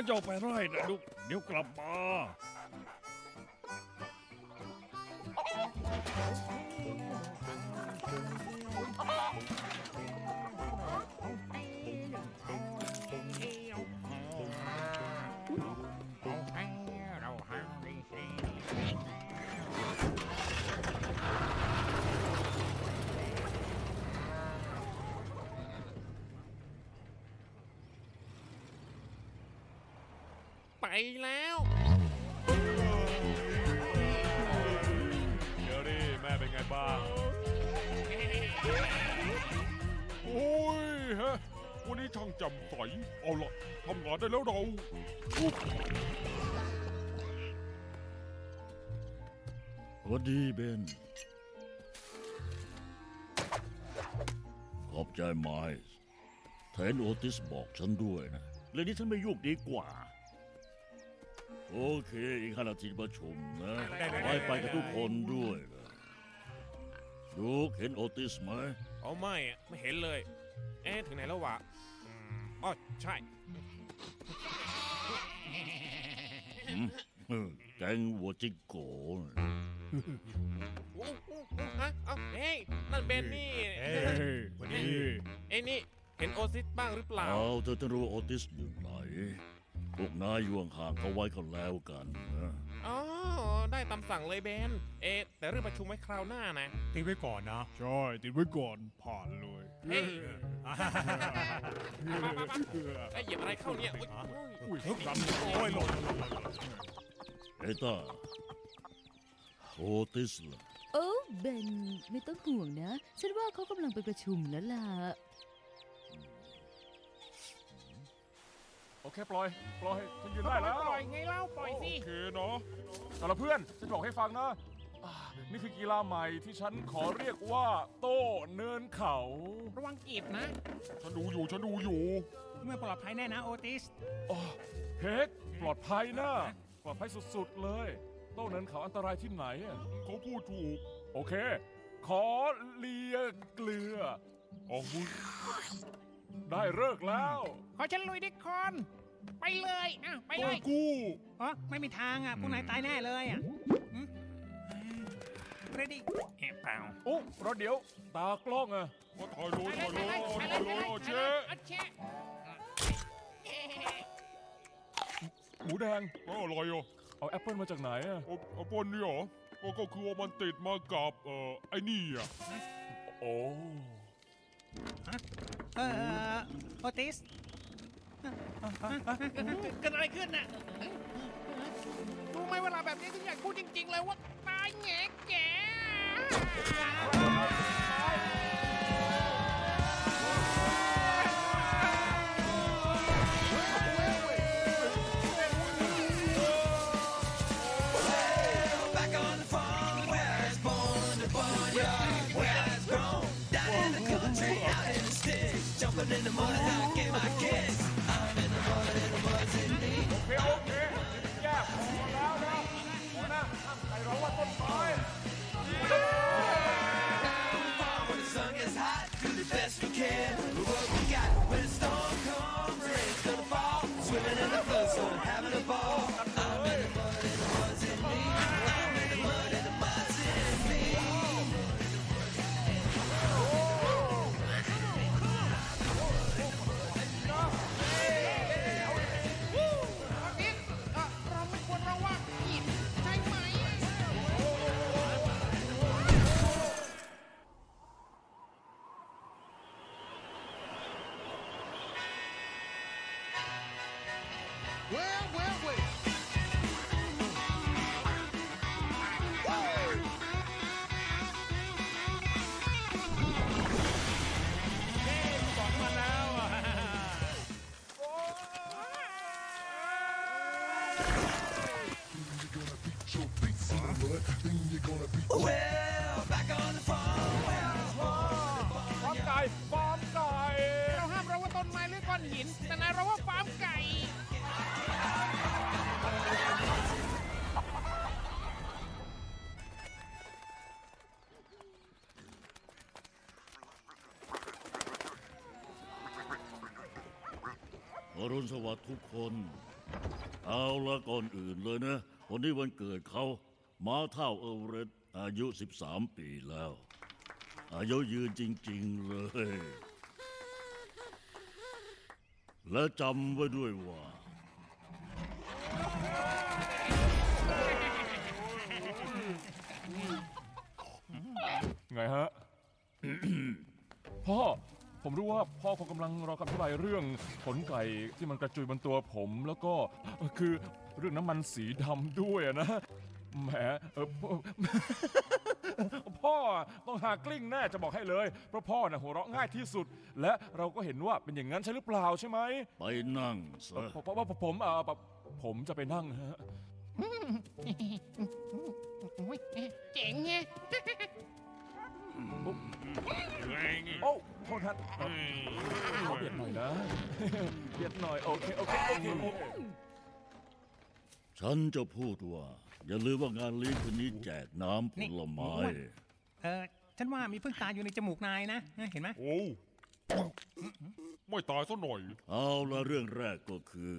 ท่านจะเอาไปไร่นะลูก เดี๋ยวกลับ แล้วเดี๋ยวดิแม่เป็นไงบ้างโอ้ยฮะวันนี้ช่างแจำใสเอาละทำงานได้แล้วเราอุ๊บสวัสดีเบน ขอบใจไมส์แทนโอติสบอกฉันด้วยนะเรื่องนี้ฉันไม่ยุ่งดีกว่า โอเค อีกห้านาทีประชุมนะได้ได้ไปได้ไปกับทุกคนด้วยนะลูกเห็นโอติสไหมเอาไม่อะไม่เห็นเลย เอ๊ะถึงไหนแล้ววะอืมอ๋อใช่หืมเออแกงวัวจิกโกนะโอ้โหฮะเอาเฮ้ยนั่นเบนนี่เฮ้ยวันนี้ เอ้ยนี่ เห็นโอซิสบ้างหรือเปล่า เอาเธอจะรู้ว่าโอติสอยู่ไหน พวกนายอยู่ห่างๆเขาไว้ก็แล้วกันนะอ๋อ ได้ตามสั่งเลยเบน เอ๊ะแต่เรื่องประชุมไว้คราวหน้านะตีไว้ก่อนนะ ใช่ติดไว้ก่อนผ่านเลยเฮ้ยมามามาไอ้เหยียบอะไรเข้าเนี่ยอุ๊ยอุ้ยดันโอ้ยหลงเอต้าโอติสล่ะโอ้เบนไม่ต้องห่วงนะ ฉันว่าเขากำลังไปประชุมแล้วล่ะ โอเคปล่อย ปล่อยฉันยืนได้แล้วปล่อยไงเล่าปล่อยสิโอเคเนาะเอาละเพื่อนฉันบอกให้ฟังนะอ่านี่คือกีฬาใหม่ที่ฉันขอเรียกว่า โต้เนินเขา ระวังกีบนะ ฉันดูอยู่ฉันดูอยู่เมื่อปลอดภัยแน่นะโอติส อ๋อเฮกปลอดภัยนะปลอดภัยสุดๆเลย โต้เนินเขาอันตรายที่ไหนอะเขาพูดถูกโอเค ขอเลียเกลืออ๋อมึง ได้เลิกแล้วขอฉันลุยดิคอน ไปเลยอ้าวไปเลโอ้ยยกูอ๋อไม่มีทางอะพวกนายตายแน่เลยอะเรดี้แอบเปล่าโอ้รถเดี๋ยว ตากล้องอะมาถ่ายโลถ่ายโลถ่ายโลเชะหมูแดงอร่อยอะเอาแอปเปิลมาจากไหนอะเอาเอาปนนี่เหรอก็ก็คือว่ามันติดมากับเอ่อไอ้นี่อะโอ้ เออโอติสเกิดอะไรขึ้นน่ะรู้ไหมเวลาแบบนี้ทุกอยางพูดจริง ๆ เลยว่าตายแง่แก่ in the mud, I get my kicks. I'm in the mud, and the mud's in me. โอเคโอเคแย่พอแล้ว รุณสวัสดิ์ทุกคน เอาละก่อนอื่นเลยนะ วันนี้วันเกิดเขาม้าเท่าเอเวเรสต์อายุ 13 ปีแล้ว อายุยืนจริง ๆเลย และจำไว้ด้วยว่าไงฮะ พ่อ ผมรู้ว่าพ่อคงกำลังรอคำ ขนไก่ที่มันกระจุยบนตัวผมแล้วก็เอ่อคือเรื่องน้ำมันสีดำด้วยอะนะแหมเออพ่อ พ่อต้องหากลิ้งแน่จะบอกให้เลยเพราะพ่อน่ะหัวเราะง่ายที่สุด และเราก็เห็นว่าเป็นอย่างนั้นใช่หรือเปล่าใช่ไหมไปนั่งซะ เพราะว่าผมเอ่อผมจะไปนั่งฮะโอ้ยเจ๋งไง โอ้โทษครับขอเบียดหน่อยนะ เบียดหน่อย โอเค โอเค โอเค ฉันจะพูดว่า อย่าลืมว่างานเลี้ยงคืนนี้แจกน้ำผลไม้ เออฉันว่ามีพึ่งตาอยู่ในจมูกนายนะ เห็นไหมโอ้ไม่ตายซะหน่อย เอาละเรื่องแรกก็คือ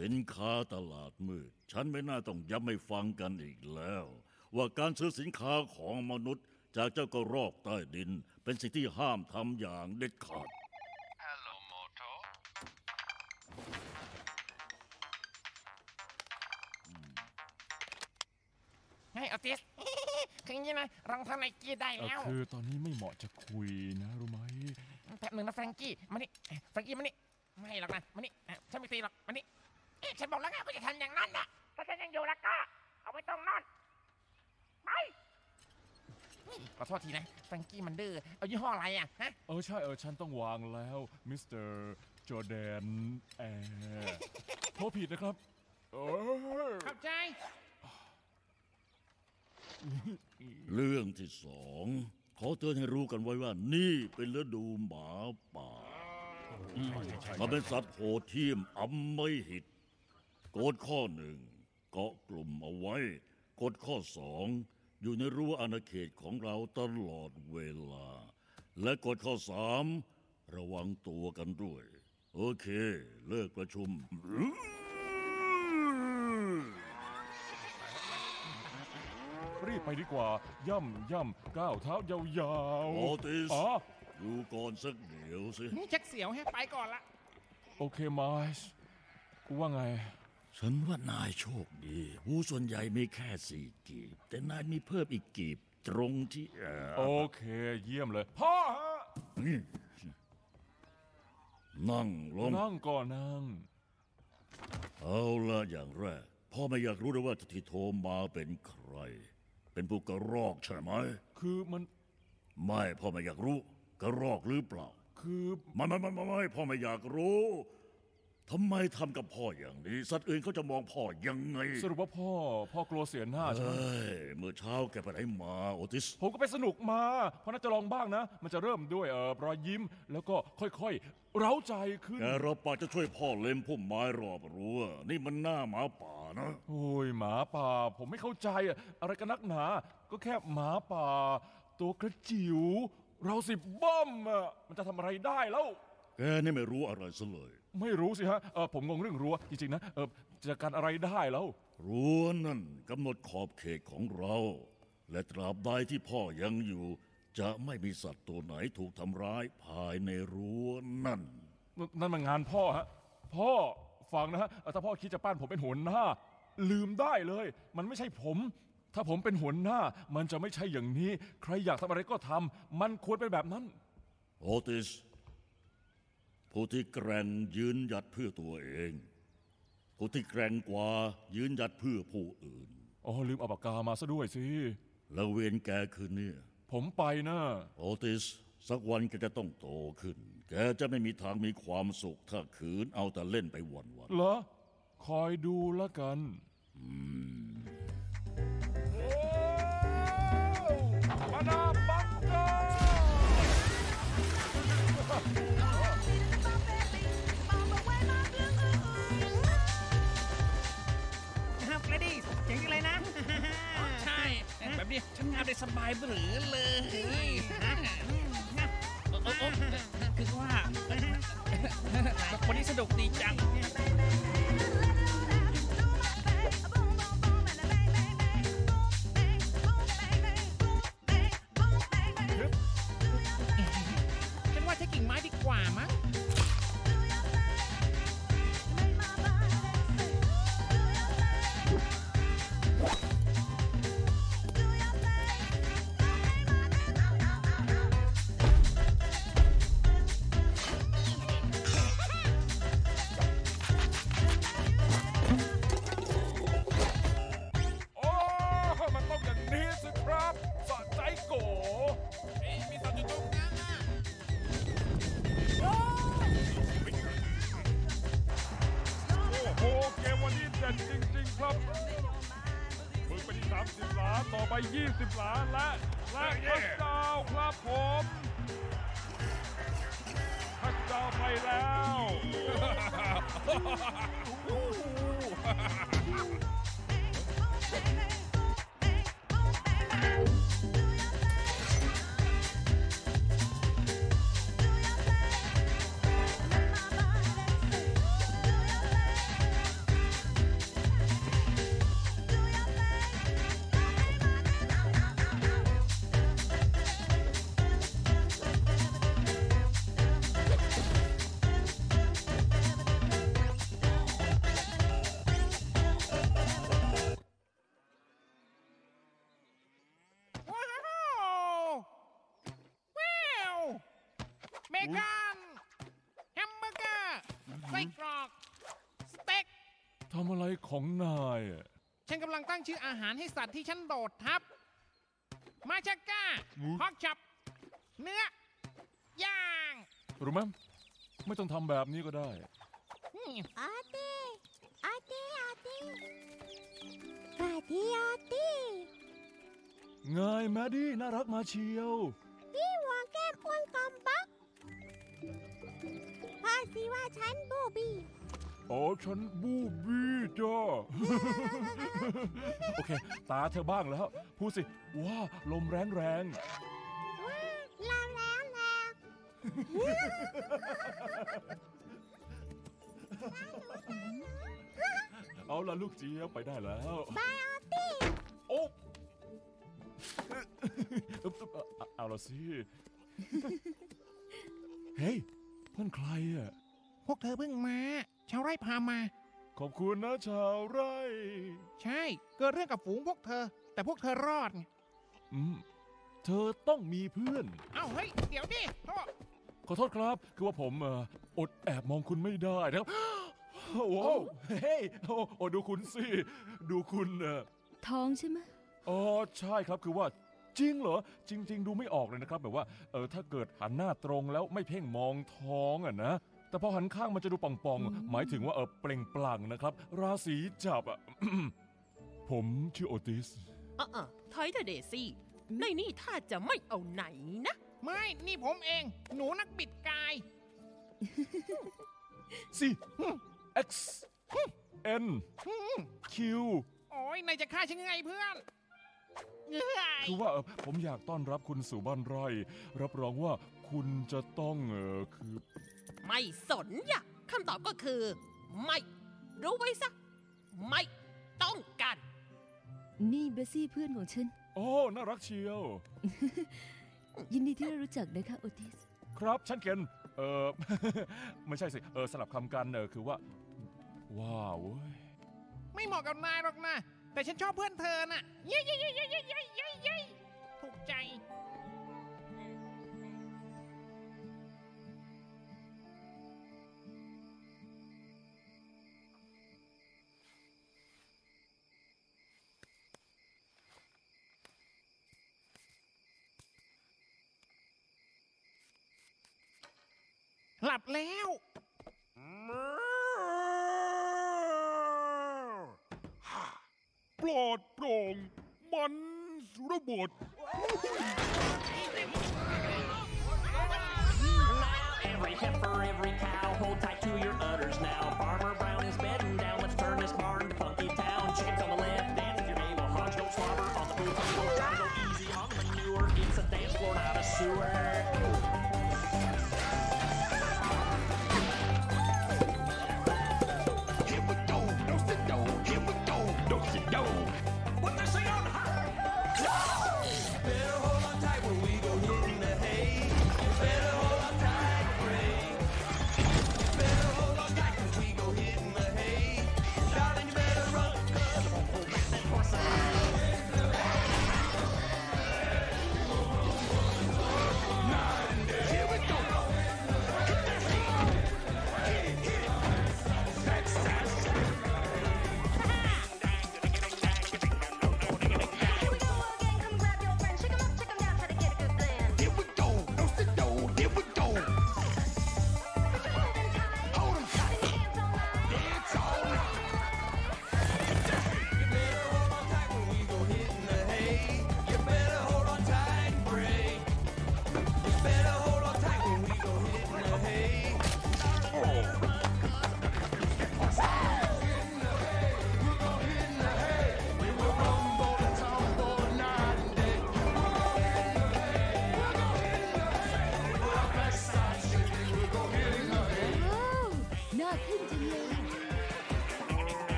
สินค้าตลาดมืด ฉันไม่น่าต้องย้ำให้ฟังกันอีกแล้ว ว่าการซื้อสินค้าของมนุษย์จากเจ้ากระรอกใต้ดิน เป็นสิ่งที่ห้ามทำอย่างเด็ดขาดไงออติส คืออย่างนี้นะรองเท้าไนกี้ได้เอ่อแล้วคือตอนนี้ไม่เหมาะจะคุยนะรู้ไหม แป๊บหนึ่งนะแฟรงกี้ มานี่เอ้ยแฟรงกี้มานี่ ไม่หรอกนะ มานี่เอ้ยฉันไม่ตีหรอก มานี่เอ๊ะฉันบอกแล้วไงว่าจะทำอย่างนั้นนะถ้าฉันยังอยู่แล้วก็ เอาไว้ตรงนั่นไปนี่ ขอโทษทีนะแฟรงกี้มันดื้อเอายี่ห้ออะไรอะฮะเออใช่เออฉันต้องวางแล้วมิสเตอร์จอแดนแอร์โทษผิดนะครับเออขอบใจ เรื่องที่สองขอเตือนให้รู้กันไว้ว่านี่เป็นฤดูหมาป่ามันเป็นสัตว์โหดเที่ยมอำไม่หิตกฎข้อหนึ่งเกาะกลุ่มเอาไว้กฎข้อสอง อยู่ในรั้วอาณาเขตของเราตลอดเวลา และกฎข้อสามระวังตัวกันด้วย โอเค เลิกประชุม รีบไปดีกว่า ย่ำย่ำก้าวเท้ายาวโอติสๆอ๋อดูก่อนสักเดี๋ยวสิ นี่ชักเสียวให้ไปก่อนละ โอเคไมส์กูว่าไง ฉันว่านายโชคดีผู้ส่วนใหญ่มีแค่สี่กีบ แต่นายมีเพิ่มอีกกีบ ตรงที่เออโอเค เยี่ยมเลย พ่อฮะนี่นั่งลง นั่งก่อนนั่ง เอาละอย่างแรก พ่อไม่อยากรู้เลยว่าที่โทรมาเป็นใคร เป็นผู้กระรอกใช่ไหม คือมัน ไม่พ่อไม่อยากรู้ กระรอกหรือเปล่า คือ ไม่ไม่ไม่ไม่ไม่พ่อไม่อยากรู้ ทำไมทำกับพ่ออย่างนี้ สัตว์อื่นเขาจะมองพ่อยังไงสรุปว่าพ่อ พ่อกลัวเสียหน้าใช่ไหมเอ้ยเมื่อเช้าแกไปไหนมาโอติส ผมก็ไปสนุกมา เพราะน่าจะลองบ้างนะ มันจะเริ่มด้วยเออรอยยิ้ม แล้วก็ค่อยๆ เร้าใจขึ้น แกเราป่าจะช่วยพ่อเล็มพุ่มไม้รอบรั้วนี่มันหน้าหมาป่านะ โอ้ยหมาป่า ผมไม่เข้าใจอะอะไรกันนักหนา ก็แค่หมาป่า ตัวกระจิ๋วเราสิบบ้อมอะมันจะทำอะไรได้แล้ว แกนี่ไม่รู้อะไรซะเลย ไม่รู้สิฮะเออผมงงเรื่องรั้วจริงๆนะเออจะการอะไรได้แล้วรั้วนั่นกำหนดขอบเขตของเรา และตราบใดที่พ่อยังอยู่ จะไม่มีสัตว์ตัวไหนถูกทำร้ายภายในรั้วนั่น นั่นมันงานพ่อฮะพ่อฟังนะฮะเอ่อถ้าพ่อคิดจะปั้นผมเป็นหัวหน้า ลืมได้เลย มันไม่ใช่ผม ถ้าผมเป็นหัวหน้า มันจะไม่ใช่อย่างนี้ ใครอยากทำอะไรก็ทำมันควรเป็นแบบนั้นโอติส ผู้ที่แกร่งยืนหยัดเพื่อตัวเอง ผู้ที่แกร่งกว่ายืนหยัดเพื่อผู้อื่น อ๋อลืมเอาปากกามาซะด้วยสิ แล้วเวรแกคืนเนี่ยผมไปนะโอติส สักวันแกจะต้องโตขึ้น แกจะไม่มีทางมีความสุขถ้าขืนเอาแต่เล่นไปวันวันเหรอ คอยดูละกันม แบบนี้ฉันงานได้สบายหรือเลยฮะโอ้โอ้คือว่าวันนี้สนุกดีจัง ของนายอะฉันกำลังตั้งชื่ออาหารให้สัตว์ที่ฉันโดดทับ มาชาก้าฮอกช็อปเนื้อย่างรู้ไหมไม่ต้องทำแบบนี้ก็ได้ อืมอาร์ตี้อาร์ตี้อาร์ตี้อาร์ตี้อาร์ตี้ไงแมดดี้น่ารักมาเชียวพี่หัว อ๋อฉันบูบี้จ้า โอเค ตาเธอบ้างแล้ว พูดสิ ว้า ลมแรงแรงว้าแล้วแล้วแล้วๆเอาละลูกเจี๊ยบไปได้แล้วบายอาร์ตี้โอ้เอาละสิ เฮ้ยนั่นใครอะพ วกเธอเพิ่งมา ชาวไร่พามา ขอบคุณนะชาวไร่ ใช่ เกิดเรื่องกับฝูงพวกเธอ แต่พวกเธอรอดไงอืม เธอต้องมีเพื่อน เอ้าเฮ้ย เดี๋ยวดิโทษขอโทษครับ คือว่าผมเอ่ออดแอบมองคุณไม่ได้นะครับ โอ้โหเฮ้ยโอ้โอ้ดูคุณสิ ดูคุณเอ่อ ท้องใช่ไหมอ๋อใช่ครับคือว่าจริงเหรอ จริง ๆ ดูไม่ออกเลยนะครับ แบบว่าเออถ้าเกิดหันหน้าตรงแล้วไม่เพ่งมองท้องอะนะ แต่พอหันข้างมันจะดูป่องๆ หมายถึงว่าเออเปล่งปลั่งนะครับ ราศีจับอะผมชื่อโอติส อะๆถอยเถอะเดซี่ ในนี่ถ้าจะไม่เอาไหนนะ ไม่นี่ผมเอง หนูนักบิดกาย C X N Q โอ้ยนายจะฆ่าฉันยังไงเพื่อนเอ้ยคือว่าเอ่อผมอยากต้อนรับคุณสู่บ้านไร่ รับรองว่าคุณจะต้องเออคือ ไม่สนอย่าคำตอบก็คือ ไม่ รู้ไว้ซะ ไม่ต้องการ นี่เบสซี่เพื่อนของฉัน โอ้ น่ารักเชียว ยินดีที่ได้รู้จักนะคะโอติส ครับ ฉันเคนเออ ไม่ใช่สิ เออ สลับคำกันเออคือว่า ว้าวเว้ยไม่เหมาะกับนายหรอกนะ แต่ฉันชอบเพื่อนเธอน่ะ เย้เย้เย้เย้เย้เย้เย้ถูกใจ หลับแล้ว ปลอดโปร่ง มันระเบิด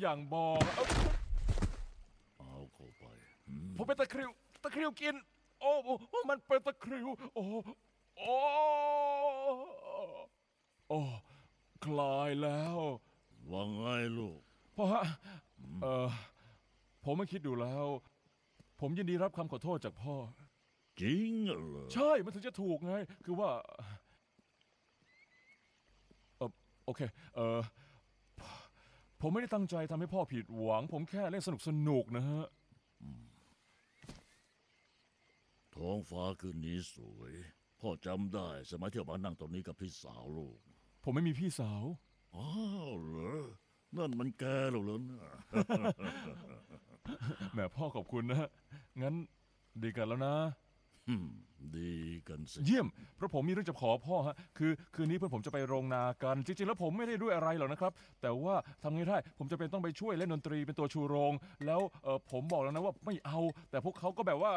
อย่างบอกเอ้าเอาเข้าไปอืมผมเป็นตะคริว ตะคริวกินโอ้โอ้มันเป็นตะคริว โอ้โอ้โอ้คลายแล้วว่าไงลูก พ่อฮะเออผมไม่คิดดูแล้ว ผมยินดีรับคำขอโทษจากพ่อ จริงเหรอใช่มันถึงจะถูกไง คือว่า เออโอเค เออ ผมไม่ได้ตั้งใจทำให้พ่อผิดหวัง ผมแค่เล่นสนุกสนุกๆนะฮะ ท้องฟ้าคืนนี้สวย พ่อจำได้สมัยที่เรามานั่งตรงนี้กับพี่สาวลูกผมไม่มีพี่สาว อ้าวเหรอ นั่นมันแกเหรอเนี่ยแหมพ่อขอบคุณนะฮะงั้นดีกันแล้วนะ อืมดีกันสิเยี่ยม เพราะผมมีเรื่องจะขอพ่อฮะ คือคืนนี้เพื่อนผมจะไปโรงนากัน จริงๆ แล้วผมไม่ได้ด้วยอะไรหรอกนะครับ แต่ว่าทำไงได้ ผมจะเป็นต้องไปช่วยเล่นดนตรีเป็นตัวชูโรง แล้วเออผมบอกแล้วนะว่าไม่เอา แต่พวกเขาก็แบบว่า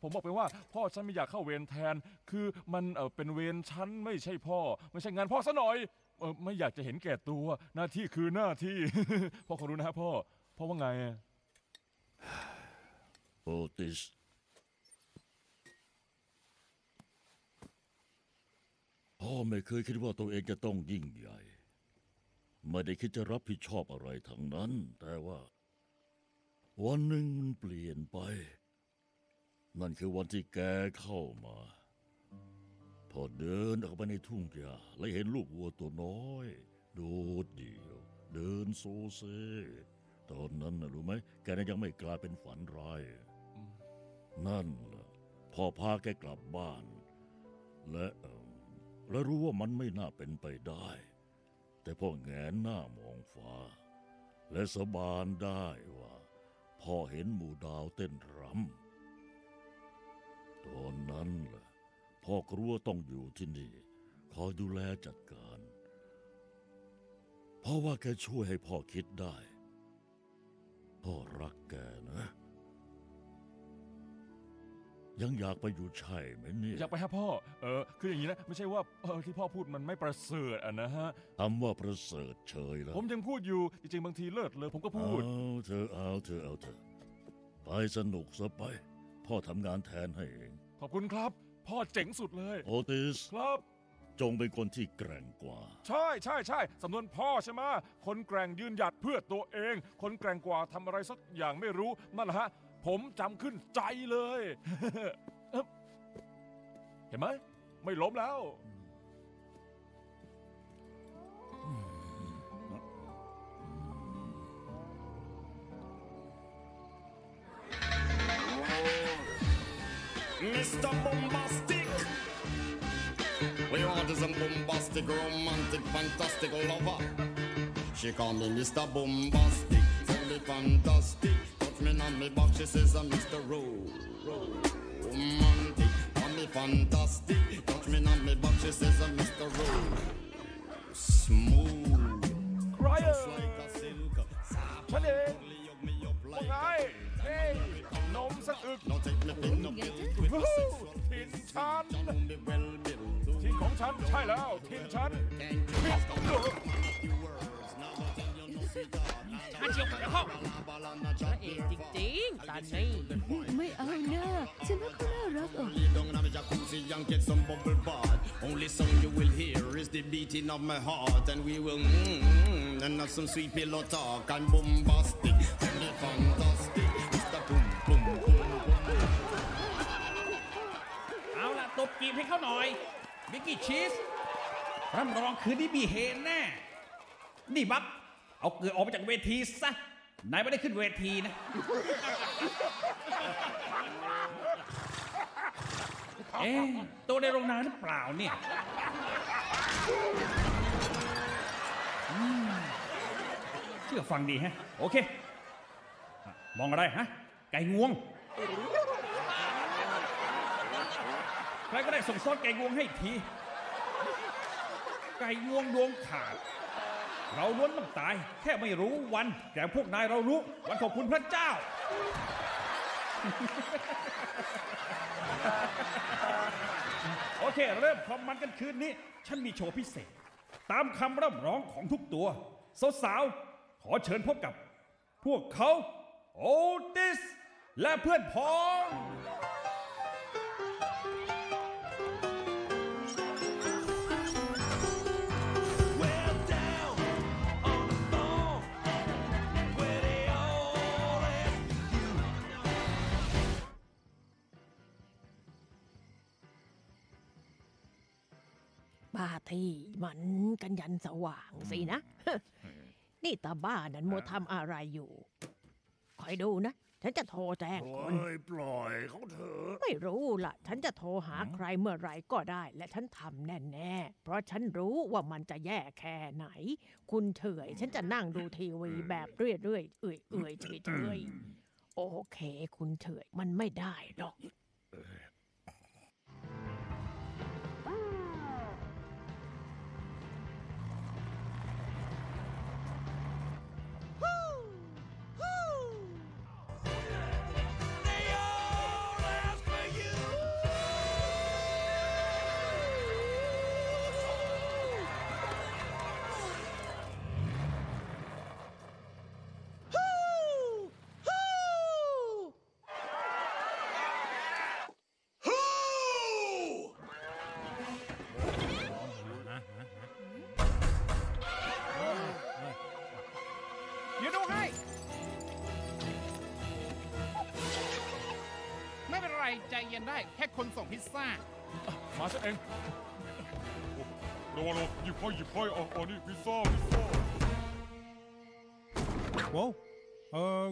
ผมบอกไปว่า พ่อฉันไม่อยากเข้าเวรแทน คือมันเออเป็นเวรฉันไม่ใช่พ่อ ไม่ใช่งานพ่อซะหน่อยเออไม่อยากจะเห็นแก่ตัว หน้าที่คือหน้าที่ พ่อขอรู้นะฮะพ่อ พ่อว่าไง โอติส พ่อไม่เคยคิดว่าตัวเองจะต้องยิ่งใหญ่ ไม่ได้คิดจะรับผิดชอบอะไรทั้งนั้น แต่ว่า วันหนึ่งมันเปลี่ยนไป นั่นคือวันที่แกเข้ามา พอเดินออกไปในทุ่งหญ้าและเห็นลูกวัวตัวน้อย โดดเดี่ยว เดินโซเซ ตอนนั้นนะรู้ไหม แกนั้นยังไม่กลายเป็นฝันร้าย นั่นล่ะพ่อพาแกกลับบ้าน และเอิ่ม และรู้ว่ามันไม่น่าเป็นไปได้ แต่พ่อแงนหน้ามองฟ้า และสบานได้ว่าพ่อเห็นหมู่ดาวเต้นรำตอนนั้นล่ะพ่อกลัวต้องอยู่ที่นี่คอยดูแลจัดการ เพราะว่าแกช่วยให้พ่อคิดได้ พ่อรักแกนะ ยังอยากไปอยู่ใช่ไหมเนี่ยอยากไปฮะพ่อ เออ คืออย่างนี้นะ ไม่ใช่ว่าเออที่พ่อพูดมันไม่ประเสริฐอะนะฮะ คำว่าประเสริฐเฉยแล้วผมยังพูดอยู่ จริงๆ บางทีเลิศเลยผมก็พูเอาดเธอเอาเธอเอาเธอไปสนุกซะไป พ่อทำงานแทนให้เอง ขอบคุณครับ พ่อเจ๋งสุดเลย โอติส ครับ จงเป็นคนที่แกร่งกว่า ใช่ใช่ใช่สำนวนพ่อใช่ไหมคนแกร่งยืนหยัดเพื่อตัวเอง คนแกร่งกว่าทำอะไรสักอย่างไม่รู้นั่นแหละฮะ ผมจำขึ้นใจเลย เห็นไหม ไม่ล้มแล้ว Mr. Bombastic. We want is a bombastic, romantic, fantastic lover. She call me Mr. Bombastic, tell me fantastic. Touch me on me back, she says I'm Mr. Ro- Romantic. Call me fantastic, touch me on me back, she says I'm Mr. Ro- Smooth. ใครเอ่ Just ย like a silk. ฉันเอง Softly hug me up ว่า like ไง a เฮ้ยนมสักอึก Now take me pin up it with วู้ the ฮู้ sexual ทินฉัน John won't be well built. ทินของฉันใช่แล้วทินฉัน Can't you just come up with มาเชียวกับพ่องพระเอกจริงๆตอนนี้ไม่เอานะฉันว่าเขาน่ารักออก Lay down in my jacuzzi and get some bubble bath. Only song you will hear is the beating of my heart, and we will mm, mm, and have some sweet pillow talk and bombastic, tell me fantastic. Mr. Boom Boom Boom Boom. เอาล่ะตบกีบให้เขาหน่อยบิกกี้ชีสรับรองคืนนี้มีเฮนแน่ นี่บัก เอาเกลือออกไปจากเวทีซะนายไม่ได้ขึ้นเวทีนะ เอ๊ะตัวในโรงนาหรือเปล่าเนี่ยอืมเชื่อฟังดีฮะ โอเค มองอะไรฮะ ไก่งวง ใครก็ได้ส่งซอสไก่งวงให้ที ไก่งวงดวงขาด เราล้วนต้องตาย แค่ไม่รู้วัน แต่พวกนายเรารู้ วันขอบคุณพระเจ้า โอเค เริ่มความมันกันคืนนี้ ฉันมีโชว์พิเศษ ตามคำร่ำร้องของทุกตัว สาวๆ ขอเชิญพบกับ พวกเขา โอติส และเพื่อนพ้อง ที่มันกันยันสว่างสินะ นี่ตาบ้านั้นมัวทำอะไรอยู่ คอยดูนะ ฉันจะโทรแจ้งคนเฮ้ยปล่อยเขาเถอะไม่รู้ล่ะ ฉันจะโทรหาใครเมื่อไหรก็ได้ และฉันทำแน่ๆ เพราะฉันรู้ว่ามันจะแย่แค่ไหน คุณเฉย ฉันจะนั่งดูทีวีแบบเรื่อยๆ เอื่อยเอื่อยเฉยเฉยๆโอเค คุณเฉยมันไม่ได้หรอก ไรใจเย็นได้แค่คนส่งพิซซ่า มาซะเองระวังระวังหยิบค่อยหยิบค่อยเอาเอานี่พิซซ่าพิซซ่าโว้วเออ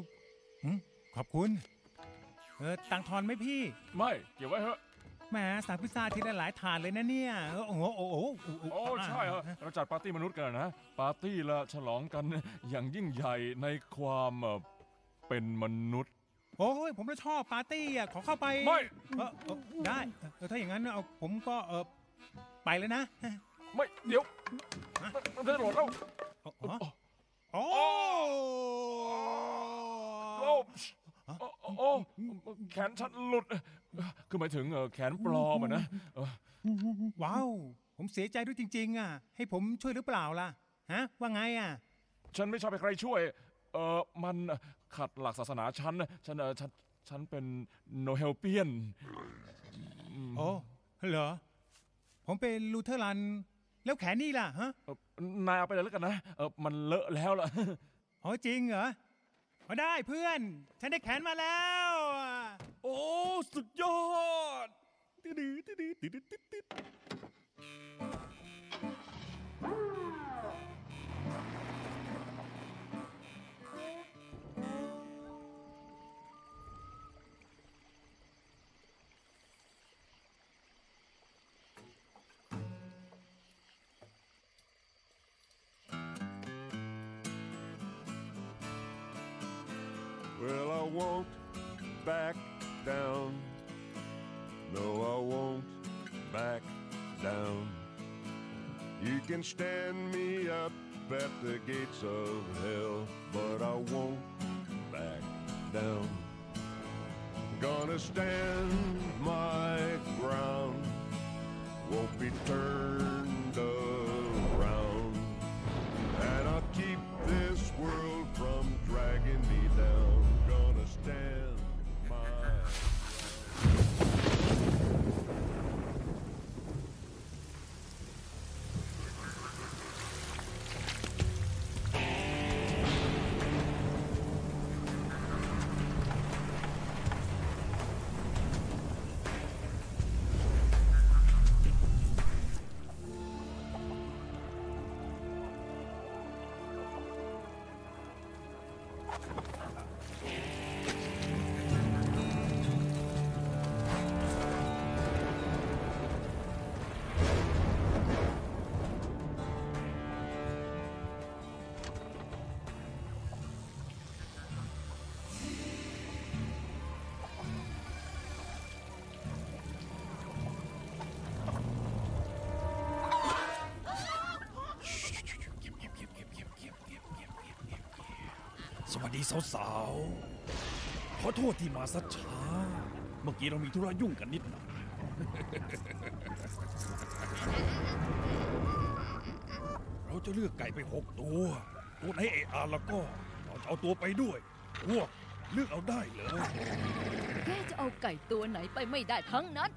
หืมขอบคุณ เออ ตังค์ทอนไหมพี่ ไม่เก็บไว้เถอะแหมสั่งพิซซ่าทีละหลายถาดเลยนะเนี่ยเออโอ้โหโอ้โหโอ้โหโอ้ใช่ฮะเราจัดปาร์ตี้มนุษย์กันนะ ปาร์ตี้ละฉลองกันอย่างยิ่งใหญ่ในความเอ่อเป็นมนุษย์ โอ้ยผมก็ชอบปาร์ตี้อะขอเข้าไปไม่ เออเออได้เออถ้าอย่างนั้นเอาผมก็เออไปแล้วนะไม่เดี๋ยวมันจะโดดแล้วอ๋อโอ้โอ้โอ้โอ้แขนฉันหลุด คือหมายถึงเอ่อแขนปลอมอะนะเออว้าว ผมเสียใจด้วยจริง ๆ อะ ให้ผมช่วยหรือเปล่าล่ะ ฮะ ว่าไงอะ ฉันไม่ชอบให้ใครช่วย เออมันขัดหลักศาสนาฉันฉันเออฉันฉันเป็น no-helpian โอ้เหรอ ผมเป็น Lutheran แล้วแขนนี่ล่ะฮะนายเอาไปเลยแล้วกันนะเออมันเลอะแล้วล่ะ อ๋อจริงเหรอเอาได้เพื่อน ฉันได้แขนมาแล้วโอ้ สุดยอดติดติดติดติดติด stand me up at the gates of hell, but I won't back down. Gonna stand my ground, won't be turned สวัสดีสาวๆ ขอโทษที่มาสักช้า เมื่อกี้เรามีธุระยุ่งกันนิดหน่อย เราจะเลือกไก่ไปหกตัว ตัวไหนเอะอาแล้วก็เราจะเอาตัวไปด้วยพวกเลือกเอาได้เลยแกจะเอาไก่ตัวไหนไปไม่ได้ทั้งนั้น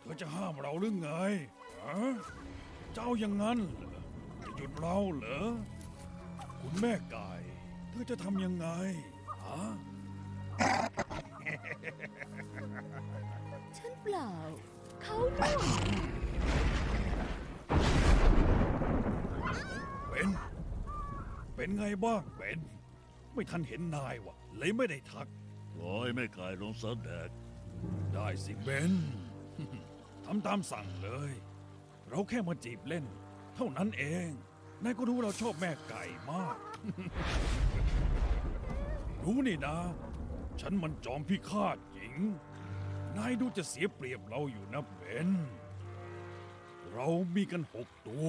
เธอจะห้ามเราหรือไงฮะเจ้าอย่างนั้นเหรอจะหยุดเราเหรอ คุณแม่ไก่เธอจะทำยังไงฮะฉันเปล่า เขาด้วยเป็น เป็นไงบ้างเป็น ไม่ทันเห็นนายวะเลยไม่ได้ทักร้อยไม่กลายลงสะแดกได้สิเบนทำตามสั่งเลย เราแค่มาจีบเล่น เท่านั้นเอง นายก็รู้เราชอบแม่ไก่มาก รู้นี่นะ ฉันมันจอมพิฆาตหญิง นายดูจะเสียเปรียบเราอยู่นะเบนเรามีกันหกตัว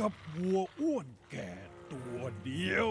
กับวัวอ้วนแก่ตัวเดียว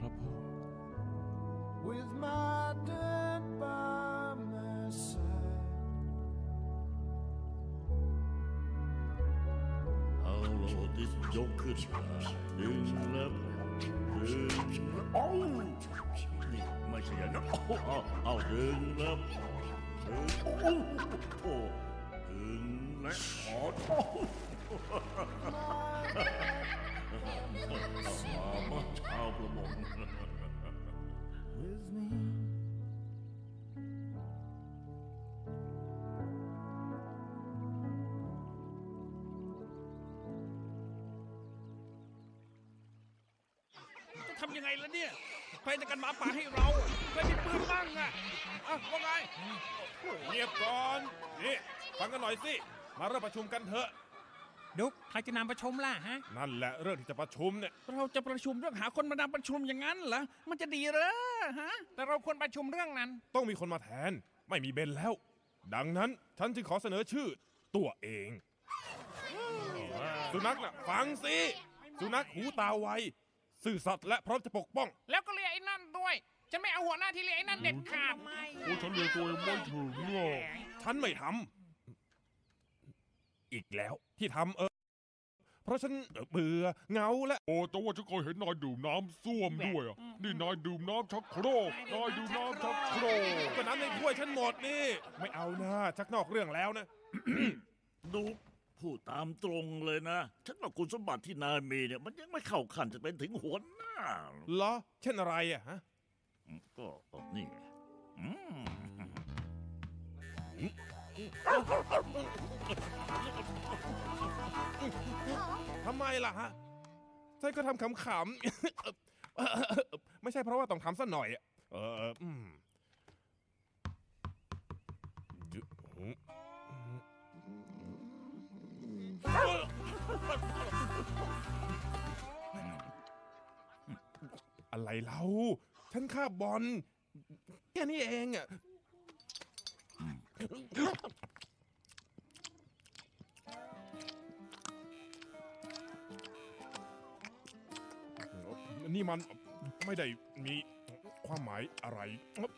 สบายๆนะครับพ่อ with my dad by my side. เอาละโอติสยกขึ้นมาดึงแล้ with me. จะทำยังไงล่ะเนี่ย ใครจะกันหมาป่าให้เราใครมีปืนบ้างอะอะว่าไง เงียบก่อน นี่ ฟังกันหน่อยสิ มาเริ่มประชุมกันเถอะ ดุกใครจะนำประชุมล่ะฮะ นั่นแหละเรื่องที่จะประชุมเนี่ย เราจะประชุมเรื่องหาคนมานำประชุมอย่างนั้นเหรอ มันจะดีเหรอฮะ แต่เราควรประชุมเรื่องนั้น ต้องมีคนมาแทน ไม่มีเบนแล้ว ดังนั้นฉันจึงขอเสนอชื่อตัวเอง สุนัขน่ะฟังสิ สุนัขหูตาไวซื่อสัตย์และพร้อมจะปกป้อง แล้วก็เรียกไอ้นั่นด้วย ฉันไม่เอาหัวหน้าที่เรียกไอ้นั่นเด็ดขาด โอ้ฉันเรียนตัวเองไม่ถึงอะ ฉันไม่ทำ อีกแล้ว ที่ทำเออ เพราะฉันเบื่อเหงาและ โอ้แต่ว่าฉันเคยเห็นนายดื่มน้ำส้วมด้วยอะนี่นายดื่มน้ำชักโครกนายดื่มน้ำชักโครกก็น้ำในถ้วยฉันหมดนี่ ไม่เอานะชักนอกเรื่องแล้วนะ ดูพูดตามตรงเลยนะ ฉันว่าคุณสมบัติที่นายมีเนี่ย มันยังไม่เข้าขั้นจะเป็นถึงหัวหน้าเหรอเช่นอะไรอะฮะก็นี่ไงอืม ทำไมล่ะฮะฉันก็ทำขำๆ ไม่ใช่เพราะว่าต้องทำซะหน่อย เอออืมอะไรเล่าฉันฆ่าบอลแค่นี้เองอะ นี่มันไม่ได้มีความหมายอะไรครับ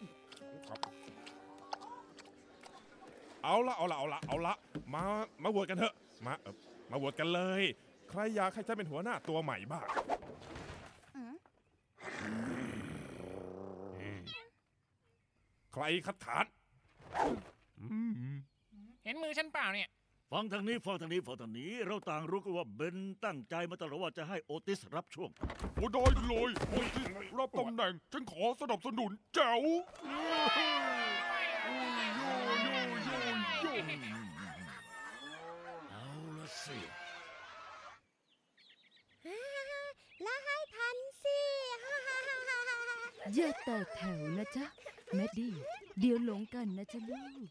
เอาละเอาละเอาละเอาละมามาโหวตกันเถอะ มาเอ่อมาโหวตกันเลย ใครอยากให้ฉันเป็นหัวหน้าตัวใหม่บ้างใครคัดค้าน เห็นมือฉันเปล่าเนี่ย ฟังทางนี้ฟังทางนี้ฟังทางนี้ เราต่างรู้กันว่าเบนตั้งใจมาตลอดว่าจะให้โอติสรับช่วง โอ้ได้เลยโอ้ที่รับตำแหน่ง ฉันขอสนับสนุนแจ๋วเอาละสิแล้วให้ทันสิอย่าแตกแถวนะจ๊ะแมดดี้เดี๋ยวหลงกันนะจ๊ะลูก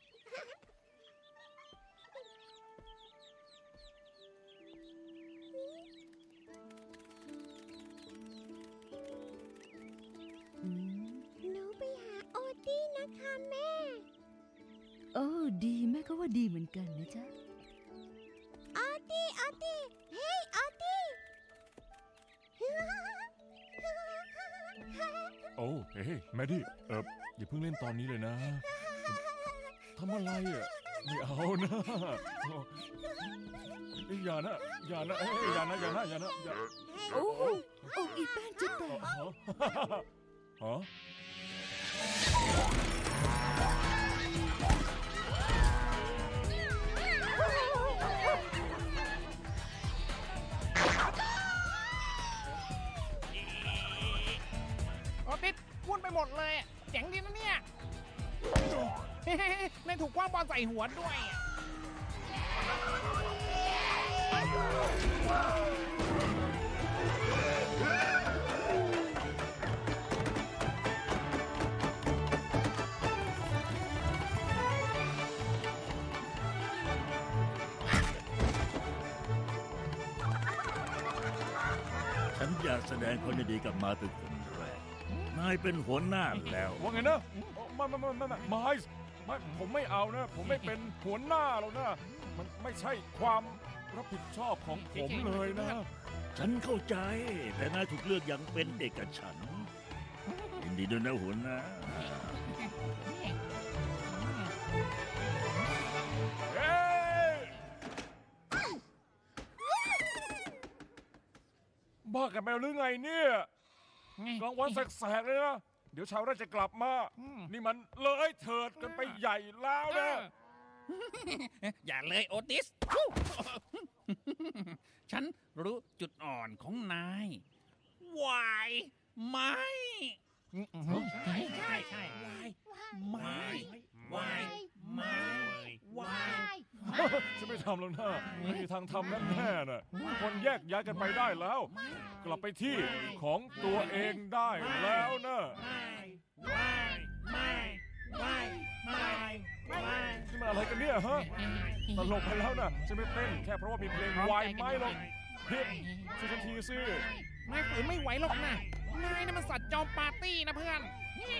ดีเหมือนกันนะจ๊ะออตี้ออตี้เฮ้ยออตี้โอ้เฮ้ยแมดดี้เอออย่าเพิ่งเล่นตอนนี้เลยนะทำอะไรอะไม่เอานะโอ้เอ้ยอย่านะอย่านะเอ้ยอย่านะอย่านะอย่านะอย่าโอ้โหโอ้อีแป้นจะแตกฮะ วุ่นไปหมดเลยเจ๋งดีนะเนี่ยในถูกคว้างบอลใส่หัวด้วย ฉันอยากแสดงความยินดีกับมาเป็นคนแรก นายเป็นหัวหน้าแล้ว ว่าไงนะไม่ไม่ไม่ไม่ไม่ไม่ไม่ผมไม่เอานะ ผมไม่เป็นหัวหน้าหรอกนะ มันไม่ใช่ความรับผิดชอบของผมเลยนะ ฉันเข้าใจ แต่นายถูกเลือกอย่างเป็นเอกฉันท์ยินดีด้วยนะหัวหน้าเฮ้ยบ้ากันไปหรือไงเนี่ย กลางวันแสกๆเลยนะ เดี๋ยวชาวไร่จะกลับมานี่มันเลยเถิดกันไปใหญ่แล้วนะ อย่าเลยโอติส ฉันรู้จุดอ่อนของนาย วายไม่ ใช่ใช่ใช่วายไม่ วาย ไม่ วาย ฉันไม่ทำแล้วนะไม่มีทางทำแน่แน่ๆน่ะคนแยกย้ายกันไปได้แล้ว กลับไปที่ของตัวเองได้แล้วนะนี่มันอะไรกันเนี่ยฮะตลกไปแล้วนะฉันไม่เต้นแค่เพราะว่ามีเพลงวายไหมหรอกพิมช่วยฉันทีสิ นายฝืนไม่ไหวหรอกนะนายน่ะมันสัตว์จอมปาร์ตี้นะเพื่อนนี่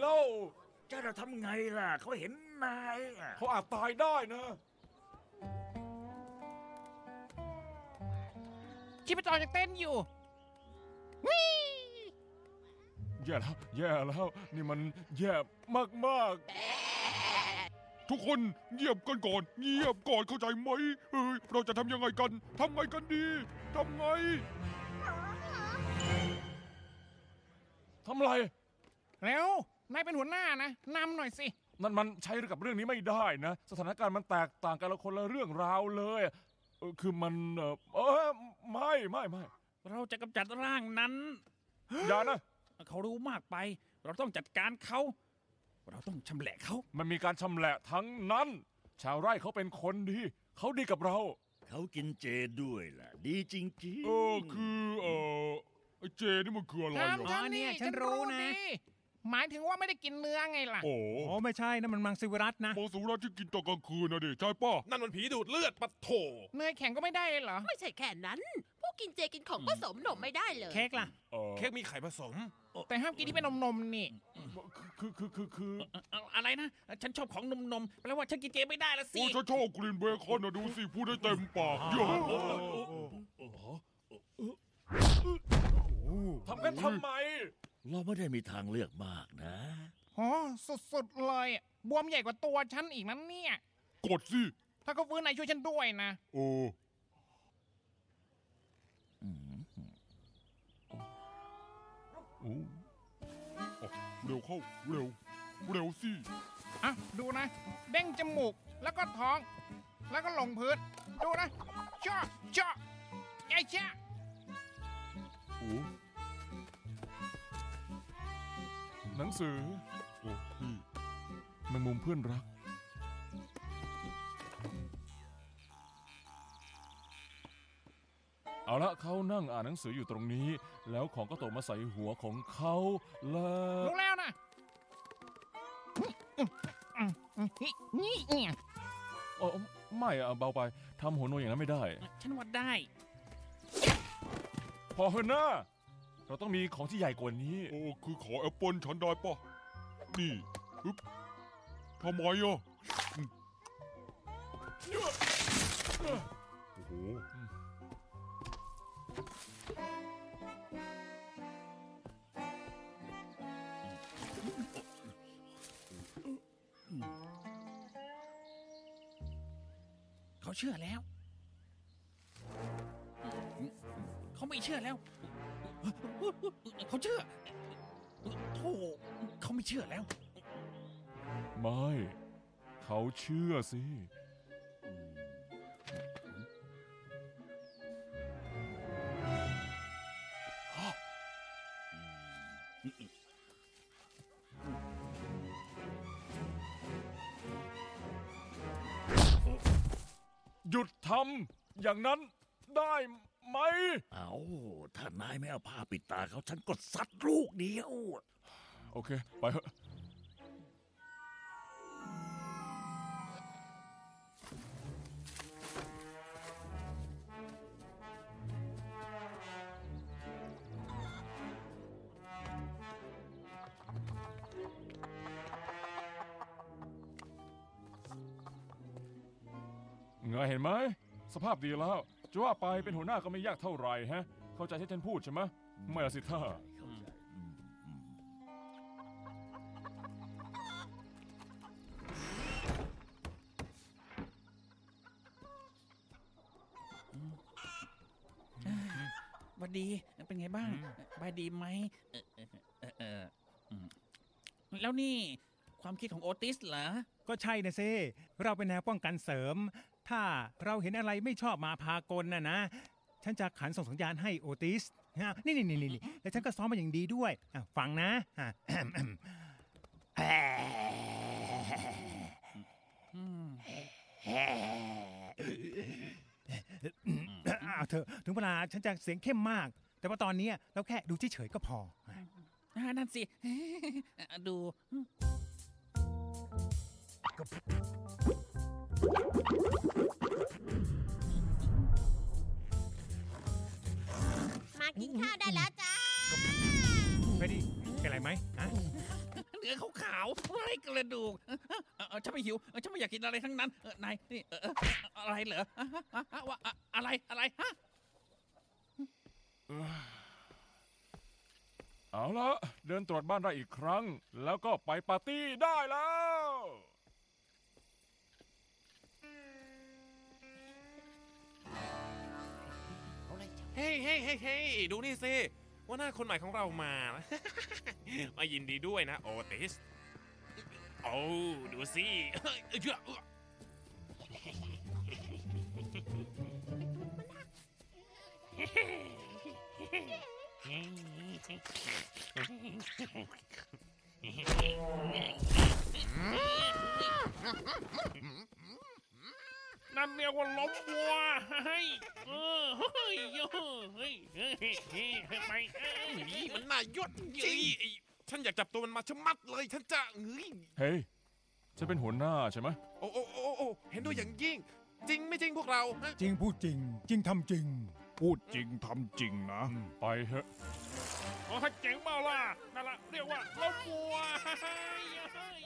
เล่าจะจะทำไงล่ะ เขาเห็นนายอะเขาอาจตายได้นะ ชีพจรยังเต้นอยู่แย่แล้วแย่แล้ว นี่มันแย่มากทุกคนเงียบกันก่อน เงียบก่อนเข้าใจไหมเอ้ยเราจะทำยังไงกันทำไงกันดีทำไงๆทำไรแล้ว นายเป็นหัวหน้านะนำหน่อยสินั่นมันใช้กับเรื่องนี้ไม่ได้นะ สถานการณ์มันแตกต่างกันละคนละเรื่องราวเลยเออคือมันเออเออไม่ไม่ไม่เราจะกำจัดร่างนั้น อย่านะ เขารู้มากไป เราต้องจัดการเขา เราต้องชำแหละเขา มันมีการชำแหละทั้งนั้น ชาวไร่เขาเป็นคนดี เขาดีกับเรา เขากินเจด้วยล่ะ ดีจริงๆ เออคือเออไอ้เจนี่มันคืออะไรถามเหรอฉันอ๋อเนี่นี่ยฉันรู้นะดิ หมายถึงว่าไม่ได้กินเนื้อไงล่ะ โอ้โอ้ไม่ใช่นะมันมังสวิรัตนะมองสุราที่กินตอนกลางคืนนะดิใช่ป่ะนั่นมันผีดูดเลือดปะโถเนยแข็งก็ไม่ได้เลยเหรอ ไม่ใช่แค่นั้น พวกกินเจกินของผสมนมไม่ได้เลยเค้กล่ะ เออเค้กมีไข่ผสม แต่ห้ามกินที่เป็นนมๆนี่ คือคือคือคือเอาอะไรนะ ฉันชอบของนมๆแปลว่าฉันกินเจไม่ได้ละสิ โอ้ฉันชอบกลิ่นเบคอนนะดูสิพูดได้เต็มปากเยอะทำกันทำไม เราไม่ได้มีทางเลือกมากนะโอ้สุดๆเลยอะบวมใหญ่กว่าตัวฉันอีกนั้นเนี่ย กดสิ ถ้าเขาฟื้นนายช่วยฉันด้วยนะ โอ้โอ้เอาเร็วเข้า เร็ว เร็วสิ อะ ดูนะ เด้งจมูก แล้วก็ท้อง แล้วก็ลงพื้น ดูนะเจาะเจาะไอ้เจ้าโอ้ หนังสือ โอ้พี่แมงมุมเพื่อนรัก เอาละเขานั่งอ่านหนังสืออยู่ตรงนี้ แล้วของก็ตกมาใส่หัวของเขาและรู้แล้วนะนี่เนี่ยเออไม่อะเบาไปทำหัวโนอย่างนั้นไม่ได้ ฉันวัดได้ พอเฮอะนะ เราต้องมีของที่ใหญ่กว่านี้ โอ้ คือขอแอปเปิลฉันได้ปะนี่อึ๊บทำไมอะอืมโอ้โหเขาเชื่อแล้ว เขาไม่เชื่อแล้ว เขาเชื่อโธ่เขาไม่เชื่อแล้ว ไม่ เขาเชื่อสิ หยุดทำอย่างนั้นได้ ไหม เอาถ้านายไม่เอาผ้าปิดตาเขาฉันกดซัดลูกเดียว โอเค ไปเถอะไงเห็นไหม สภาพดีแล้ว จะว่าไปเป็นหัวหน้าก็ไม่ยากเท่าไหร่ฮะ เข้าใจที่ฉันพูดใช่ไหมไม่ละสิท่าวัดดีเป็นไงบ้างบายดีไหมแล้วนี่ความคิดของโอติสเหรอ ก็ใช่นะเซิเราเป็นแนวป้องกันเสริม ถ้าเราเห็นอะไรไม่ชอบมาพากลนะนะ ฉันจะขันส่งสัญญาณให้โอติสนี่นี่นี่นี่แล้วฉันก็ซ้อมมาอย่างดีด้วยฟังนะอะอืมอ้าเธอถึงเวลาฉันจะเสียงเข้มมาก แต่ว่าตอนนี้เราแค่ดูเฉยๆก็พอนั่นสิ ดู มากินข้าวได้แล้วจ้าไม่ดีเป็นไรไหมฮะเนื้อขาวๆไร้กระดูกเออเออเออฉันไม่หิวเออฉันไม่อยากกินอะไรทั้งนั้นเออนายนี่เออเอออะไรเหรออะฮะอะฮะว่าอะอะไรอะไรฮะเอาละเดินตรวจบ้านได้อีกครั้ง แล้วก็ไปปาร์ตี้ได้แล้ว เฮ้ยเฮ้ยเฮ้ยเฮ้ยดูนี่สิว่าหน้าคนใหม่ของเรามา มายินดีด้วยนะ โอติสโอ้ดูสิเฮ้ยเอ้ย นั่นเรียกว่าล้มวัวเฮ้ยเออเฮ้ยเฮ้ยเฮ้ยเฮ้ยเฮ้ยเฮ้ยไปเอ้ยนี่มันน่ายดจริงฉันอยากจับตัวมันมาชะมัดเลย ฉันจะเฮ้ยเฮ้ยฉันเป็นหัวหน้าใช่ไหมโอ้โอ้โอ้โอ้เห็นด้วยอย่างยิ่ง จริงไม่จริงพวกเราฮะจริงพูดจริง จริงทำจริง พูดจริงทำจริงนะ ไปเถอะโอ้เจ๋งมากล่ะนั่นละเรียกว่าล้มวัวเฮ้ยเฮ้ย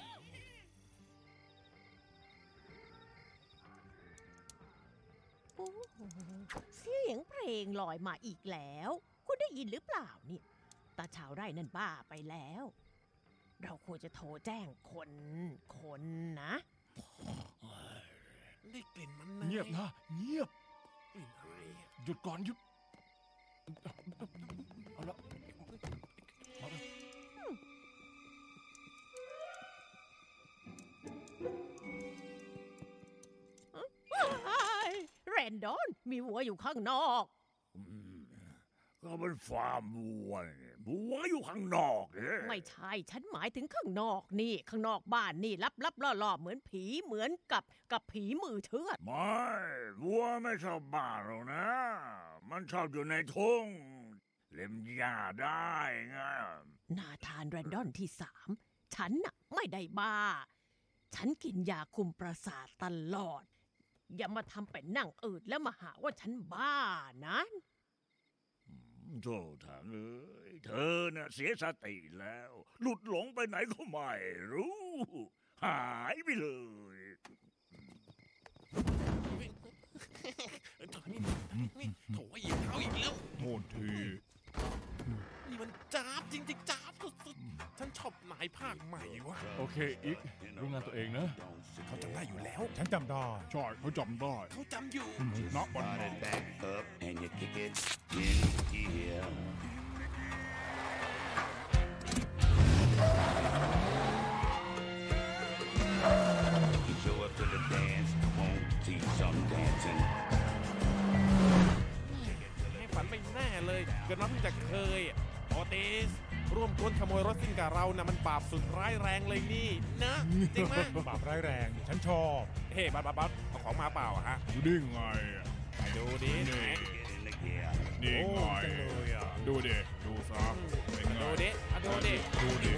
โอ้โหเสียงเพลงลอยมาอีกแล้ว คุณได้ยินหรือเปล่าเนี่ยตาชาวไร่นั่นบ้าไปแล้ว เราควรจะโทรแจ้งคนคนนะได้กลิ่นมันเงียบนะ เงียบกลิ่นอะไรอะหยุดก่อนหยุดเอาละ ดอน มีวัวอยู่ข้างนอก ก็เป็นฟาร์มวัวเนี่ยบัวอยู่ข้างนอกเนี่ยไม่ใช่ ฉันหมายถึงข้างนอกนี่ ข้างนอกบ้านนี่ลับลับล่อล่อๆเหมือนผีเหมือนกับกับผีมือเชือดไม่บัวไม่ชอบบ้านหรอกนะ มันชอบอยู่ในทุ่งเล็มหญ้าได้ไงนาธานแรนดอนที่สามฉันน่ะไม่ได้บ้า ฉันกินยาคุมประสาทตลอด อย่ามาทำเป็นนั่งอืดแล้วมาหาว่าฉันบ้านะโธ่ทางเอ้ยเธอน่ะเสียสติแล้ว หลุดหลงไปไหนก็ไม่รู้ หายไปเลยโถนี่นี่โถเหยียบเท้าอีกแล้วโทษที นี่มันจ้าบจริงๆจ้าบสุดๆฉันชอบนายภาคใหม่วะโอเคอีกรู้งานตัวเองนะ เขาจำได้อยู่แล้ว ฉันจำได้ใช่เขาจำได้เขาจำอยู่ณวัน Start นั้น it back up and you kick it in gear. ย เกิดมาเพิ่งจะเคยโอติสร่วมกวนขโมยรถซิ่งกับเรานะมันบาปสุดร้ายแรงเลยนี่นะจริงไหมบาปร้ายแรง ฉันชอบ เฮ้บัสบัสบัสเอาของมาเปล่าอะฮะดูดิไงอะมาดูดินี่ In the gear. นี่โอ้ไงจังเลยอะดูดิ ดูซะเป็นไงดูดิอะดูดิดูดิ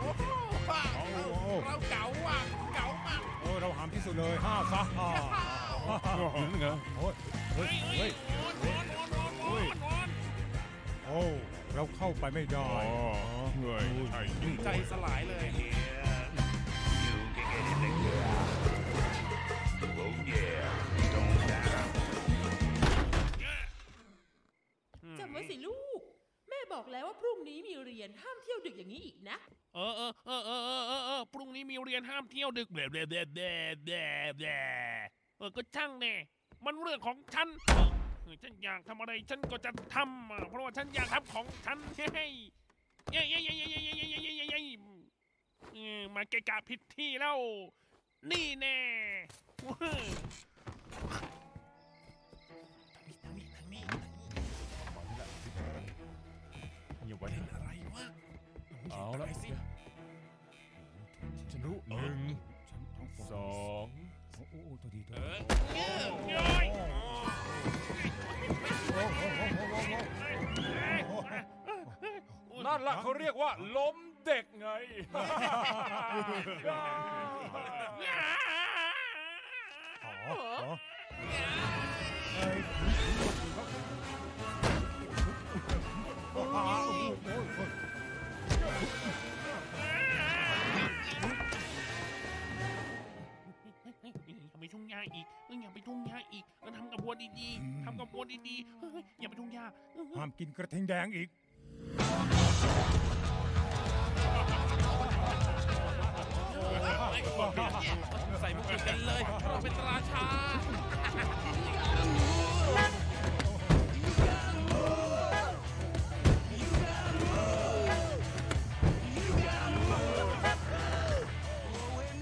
โอ้โหเราเก๋าว่ะเก๋ามาก โอ้เราหามที่สุดเลยห้าวซะห้าว นั่นไงโอ้ยเฮ้ยเฮ้ยนอนนอนนอนนโอ้เราเข้าไปไม่ได้ เหนื่อยใช่จริงใจสลายเลยจำไว้สิลูก แม่บอกแล้วว่าพรุ่งนี้มีเรียนห้ามเที่ยวดึกอย่างนี้อีกนะ เออเออเออเออเออเออออพรุ่งนี้มีเรียนห้ามเที่ยวดึกแบลแบลแบลแบลแบบ เออก็ช่างแน่ มันเรื่องของฉันเออฉันอยากทำอะไรฉันก็จะทำอะเพราะว่าฉันอยากทำของฉันเฮ้ยเย้เย้เย้เย้เย้เย้เย้เย้เย้ยเย้เออมาเกะกะผิดที่แล้ว นี่แน่ว้าวทางนี้ทางนี้ทางนี้เงียบไว้เล่นอะไรวะเอาละสิ นั่นละเขาเรียกว่าล้มเด็กไง อ๋อ ทุ่งหญ้าอีกเอออย่าไปทุ่งหญ้าอีกเออทำกับวัวดีๆทำกับวัวดีๆเฮ้ยอย่าไปทุ่งหญ้าเออห้ามกินกระทิงแดงอีกใส่มุกกันเลยเราเป็นราชา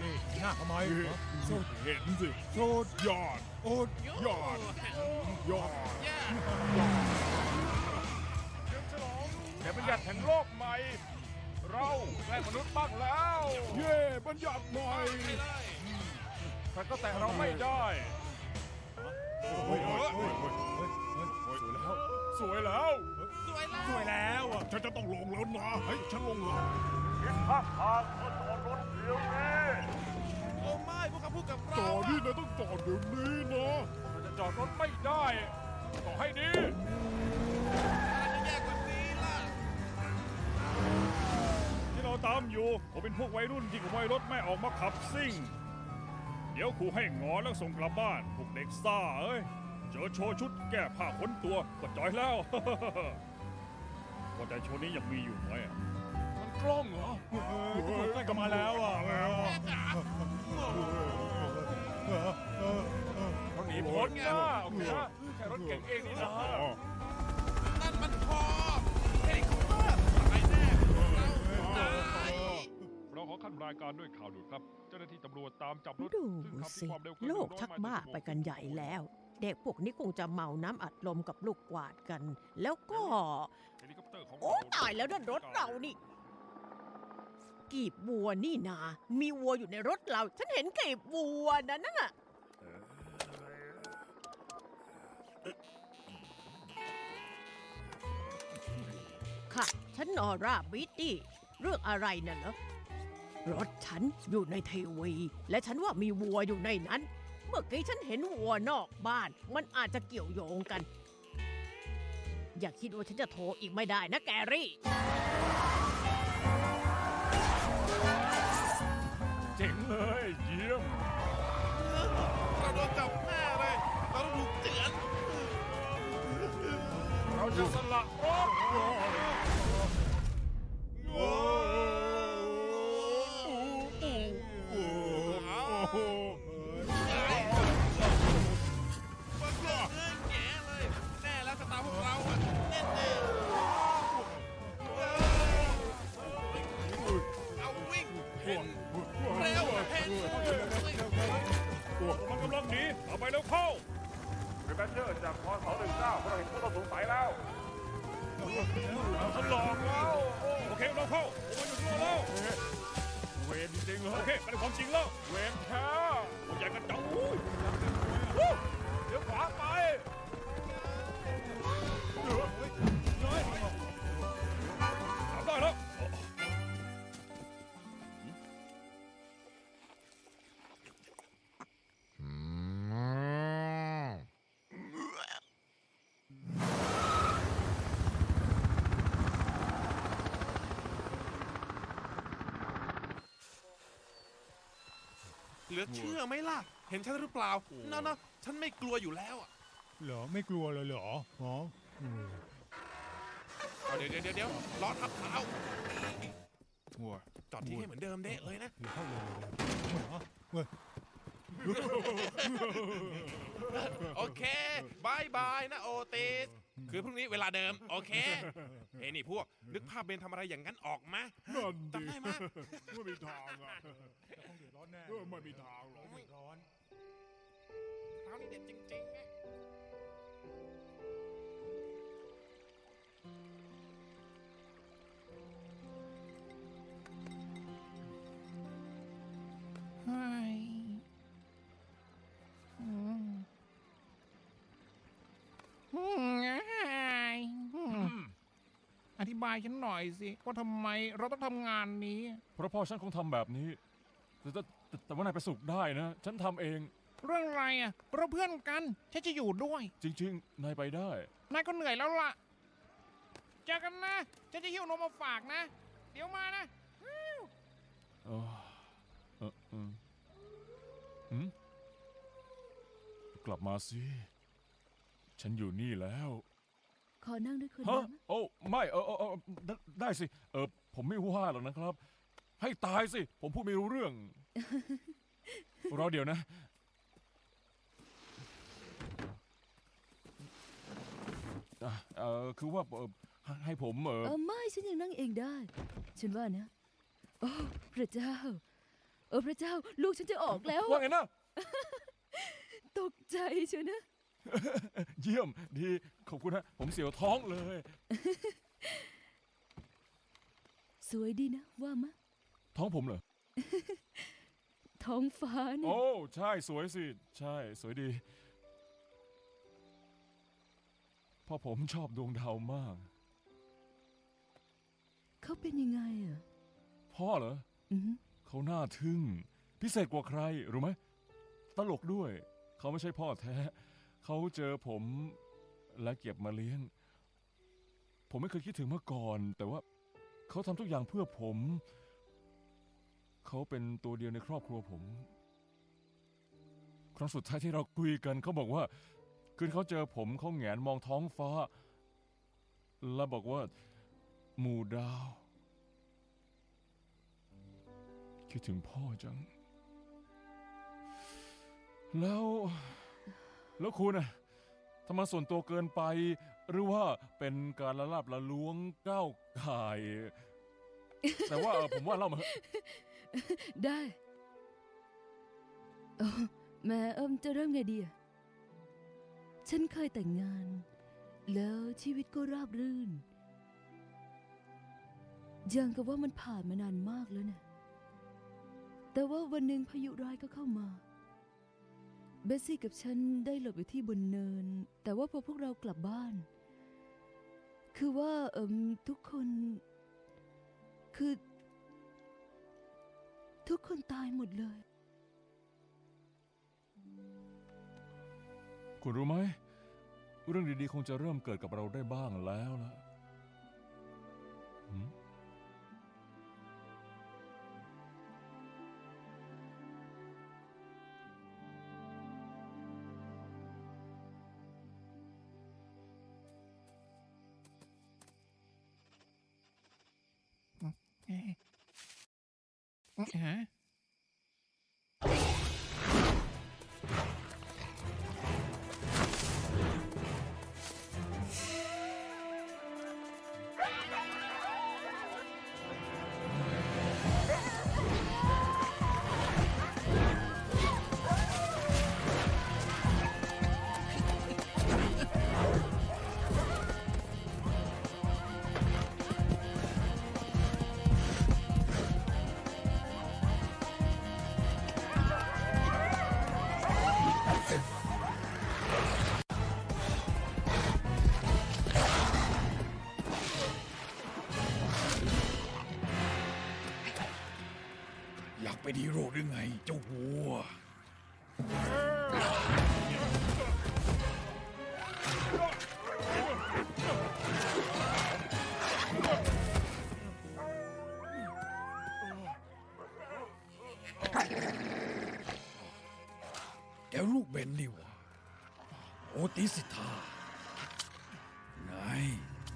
นี่หน้าทำไม สุดเห็นสิสุดยอดโอ้ยยอดยอดแต่บัญญัติแห่งโลกใหม่ เราแกล้งมนุษย์บ้างแล้ว เย่บัญญัติใหม่ใครก็แต่เราไม่ได้เฮ้ยเฮ้ยเฮ้ยเฮ้ยเฮ้ยเฮ้ยสวยแล้ว สวยแล้ว สวยแล้วอะฉันจะต้องลงแล้วนะให้ฉันลงแล้วคิดภาพทางก็จอดรถเดี๋ยวนี้โอ้ไม่ พวกเขาพูดกับจเราอดนี่นะต้องจอดเดี๋ยวนี้นะเราจะจอดรถไม่ได้ต่อให้ดีจะแย่กว่านี้ล่ะที่เราตามอยู่ผมเป็นพวกวัยรุ่นที่ขโมยรถไม่ออกมาขับซิ่ง เดี๋ยวครูให้งอแล้วส่งกลับบ้านพวกเด็กซ่าเอ้ยเจอโชว์ชุดแก้ผ้าขนตัวก็จอยแล้วว่าแต่โชว์นี้ยังมีอยู่ไหมอะมันกล้องเหรอทุกคนใกล้กันมาแล้วอะ เราหนีพ้นนะโอเคนะแค่รถเก่งเองนี่นะนั่นมันพอเฮลิคอปเตอร์อะไรแน่เราตายเราขอขั้นรายการด้วยข่าวด่วนครับ เจ้าหน้าที่ตำรวจตามจับรถดูสิโลกชักมล์ต่อบ้ากไปกันใหญ่แล้ว เด็กพวกนี้คงจะเมาน้ำอัดลมกับลูกกวาดกัน แล้วก็โอ้ตายแล้วนั่นรถเรานี่ กีบวัวนี่นา มีวัวอยู่ในรถเรา ฉันเห็นกีบวัวนะนั่นน่ะค่ะ ฉันนอร่าบิตตี้เรื่องอะไรน่ะเหรอรถฉันอยู่ในทีวี และฉันว่ามีวัวอยู่ในนั้น เมื่อกี้ฉันเห็นวัวนอกบ้าน มันอาจจะเกี่ยวโยงกัน อย่าคิดว่าฉันจะโทรอีกไม่ได้นะแกรี่ จะสละรถมันเรื่องเรื่องแง่เลยแน่แล้วสตาร์พวกเราอะแน่แน่เอาวิ่งเพ่นเร็วเพ่นมันกำลังหนีเอาไปแล้วเข้า แบนเจอร์จากพศหนึ่งเก้าเราเห็นผู้ต้องสงสัยแล้วทดลองแล้วโอเคเราเข้าผมม่อยู่ตัวแล้วเวนจริงเหรอโอเคเป็นความจริงแล้วเวนแค่ใหญ่กันจังอุ้ยเดี๋ยวขวาไป ลือเชื่อไหมล่ะ เห็นฉันหรือเปล่านั่นนะฉันไม่กลัวอยู่แล้วอะเหรอไม่กลัวเลยเหรออ๋ออืมเอาเดี๋ยวเดี๋ยวเดี๋ยวล้อทับเท้าหัวจอดที่ให้เหมือนเดิมเด้เลยนะ หรือเข้าเลยเหรอเว้ยโอเคบายบายนะโอติส คือพรุ่งนี้เวลาเดิม โอเค เฮ้ยนี่พวกนึกภาพเบนทำอะไรอย่างนั้นออกมานั่นดิจำได้ไหมไม่มีทางอะคงเดือดร้อนแน่เออไม่มีทางหรอก เดือดร้อนเท้านี่เด็ดจริงๆไงเฮ้ยอืมอืมอืมอ ธิบายฉันหน่อยสิว่าทำไมเราต้องทำงานนี้ เพราะพ่อฉันคงทำแบบนี้แต่แต่แต่แต่ว่านายไปสุกได้นะ ฉันทำเอง เรื่องอะไรอะเราเพื่อนกันฉันจะอยู่ด้วย จริง ๆ นายไปได้ นายก็เหนื่อยแล้วล่ะเจอกันนะ ฉันจะหิ้วนมมาฝากนะ เดี๋ยวมานะ เออเออเออหืมกลับมาสิ ฉันอยู่นี่แล้ว ขอนั่งด้วยคนฮะได้ไหมโอ้ไม่เออเออเออได้ได้สิเออผมไม่ว่าหรอกนะครับ ให้ตายสิ ผมพูดไม่รู้เรื่อง รอเดี๋ยวนะ อะเออคือว่าเออให้ให้ผมเออเออไม่ฉันยังนั่งเองได้ ฉันว่านะ โอ้พระเจ้าเออพระเจ้า ลูกฉันจะออกแล้ว ว่าไงนะ ตกใจเชียวนะ เยี่ยมดี ขอบคุณนะผมเสียวท้องเลย สวยดีนะ ว่ามะ ท้องผมเหรอ ท้องฟ้าเนี่ย โอ้ ใช่สวยสิ ใช่ สวยดีเพ่อผมชอบดวงดาวมาก เขาเป็นยังไงอะ พ่อเหรอ อือหือเขาน่าทึ่ง พิเศษกว่าใคร รู้ไหม ตลกด้วย เขาไม่ใช่พ่อแท้ เขาเจอผม และเก็บมาเลี้ยง ผมไม่เคยคิดถึงมาก่อน แต่ว่าเขาทำทุกอย่างเพื่อผม เขาเป็นตัวเดียวในครอบครัวผม ครั้งสุดท้ายที่เราคุยกันเขาบอกว่า คืนเขาเจอผมเขาแหงนมองท้องฟ้า แล้วบอกว่า หมู่ดาว คิดถึงพ่อจัง แล้ว แล้วคุณน่ะ ทำไมส่วนตัวเกินไป หรือว่าเป็นการละลาบละล้วงก้าวไก่าย แต่ว่าเออผมว่าเล่ามาเถอะได้เออแม่เอิมจะเริ่มไงดีอะฉันเคยแต่งงาน แล้วชีวิตก็ราบรื่น อย่างกับว่ามันผ่านมานานมากแล้วนะแต่ว่าวันหนึ่งพายุร้ายก็เข้ามา เบสซี่กับฉันได้หลบอยู่ที่บนเนิน แต่ว่าพอพวกเรากลับบ้าน คือว่าเอิมทุกคน คือ ทุกคนตายหมดเลย คุณรู้ไหม เรื่องดีๆ คงจะเริ่มเกิดกับเราได้บ้างแล้วล่ะ ฮะอยากเป็นฮีโร่หรือไง เจ้าวัว แกลูกเบนนี่หวะโอติสิทาไง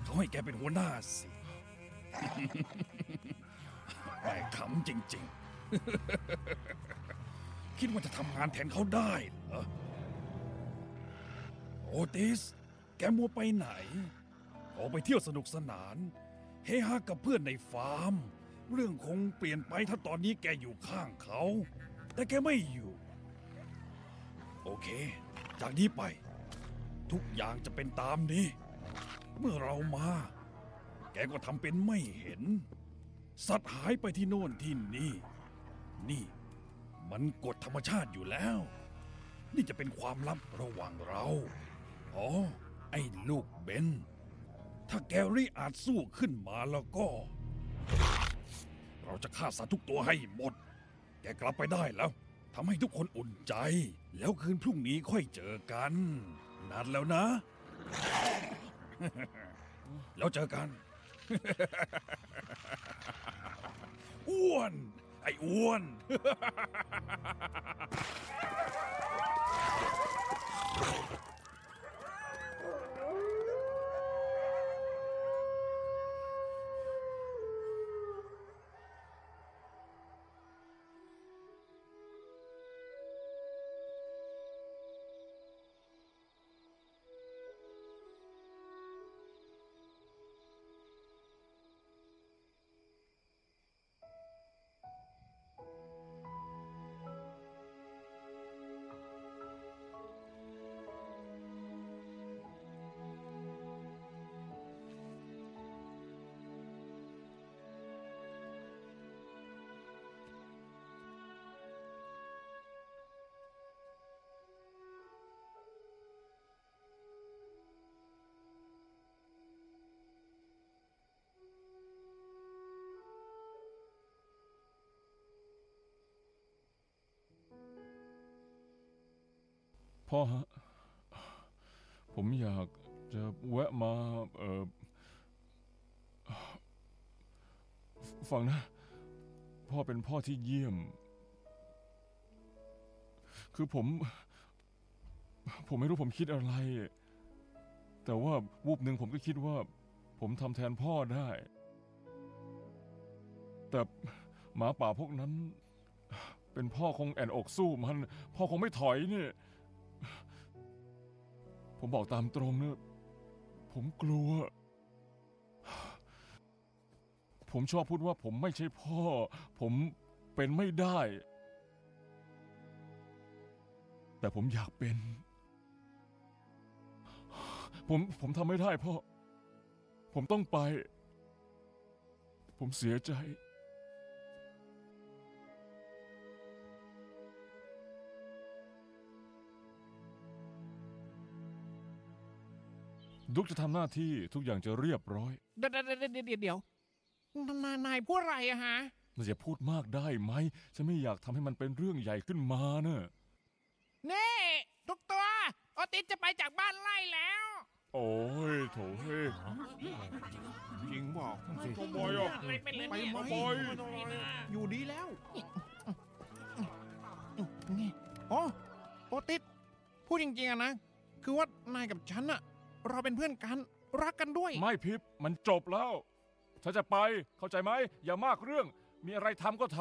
เขาให้แกเป็นหัวหน้าสิแหมขำจริง ๆ คิดว่าจะทำงานแทนเขาได้เหรอโอติส แกมัวไปไหน ออกไปเที่ยวสนุกสนาน เฮฮากับเพื่อนในฟาร์ม เรื่องคงเปลี่ยนไปถ้าตอนนี้แกอยู่ข้างเขา แต่แกไม่อยู่ โอเค จากนี้ไป ทุกอย่างจะเป็นตามนี้ เมื่อเรามา แกก็ทำเป็นไม่เห็น สัตว์หายไปที่โน่นที่นี่ นี่ มันกฎธรรมชาติอยู่แล้ว นี่จะเป็นความลับระหว่างเรา อ๋อ ไอ้ลูกเบน ถ้าแกรี่อาจสู้ขึ้นมาแล้วก็ เราจะฆ่าสัตว์ทุกตัวให้หมด แกกลับไปได้แล้วทำให้ทุกคนอุ่นใจ แล้วคืนพรุ่งนี้ค่อยเจอกัน นัดแล้วนะ แล้วเจอกัน อ้วน ไอ้อ้วน พ่อฮะ ผมอยากจะแวะมา เออฟังนะ พ่อเป็นพ่อที่เยี่ยม คือผม ผมไม่รู้ผมคิดอะไร แต่ว่าวูบหนึ่งผมก็คิดว่า ผมทำแทนพ่อได้ แต่หมาป่าพวกนั้น เป็นพ่อคงแอนอกสู้มัน พ่อคงไม่ถอยเนี่ย ผมบอกตามตรงเนี่ยผมกลัว ผมชอบพูดว่าผมไม่ใช่พ่อ ผมเป็นไม่ได้ แต่ผมอยากเป็น ผมผมทำไม่ได้พ่อ ผมต้องไป ผมเสียใจ ดุกจะทำหน้าที่ทุกอย่างจะเรียบร้อยเดี๋ยวเดี๋ยวเดี๋ยวเดี๋ยวเดี๋ยวนายนายพูดอะไรอะฮะน่าจะพูดมากได้ไหมฉันไม่อยากทำให้มันเป็นเรื่องใหญ่ขึ้นมาเนอะนี่ทุกตัวโอติสจะไปจากบ้านไล่แล้ว โอ้ยโถเฮ้ยจริงบอกทำไมทำไมอะไปเลยไปเนี่ยไหมอยู่ดีแล้วนี่โอ้โอติสพูดจริงๆอะนะ คือว่านายกับฉันอะ เราเป็นเพื่อนกัน รักกันด้วย ไม่พิบมันจบแล้วฉันจะไปเข้าใจไหมอย่ามากเรื่อง มีอะไรทำก็ท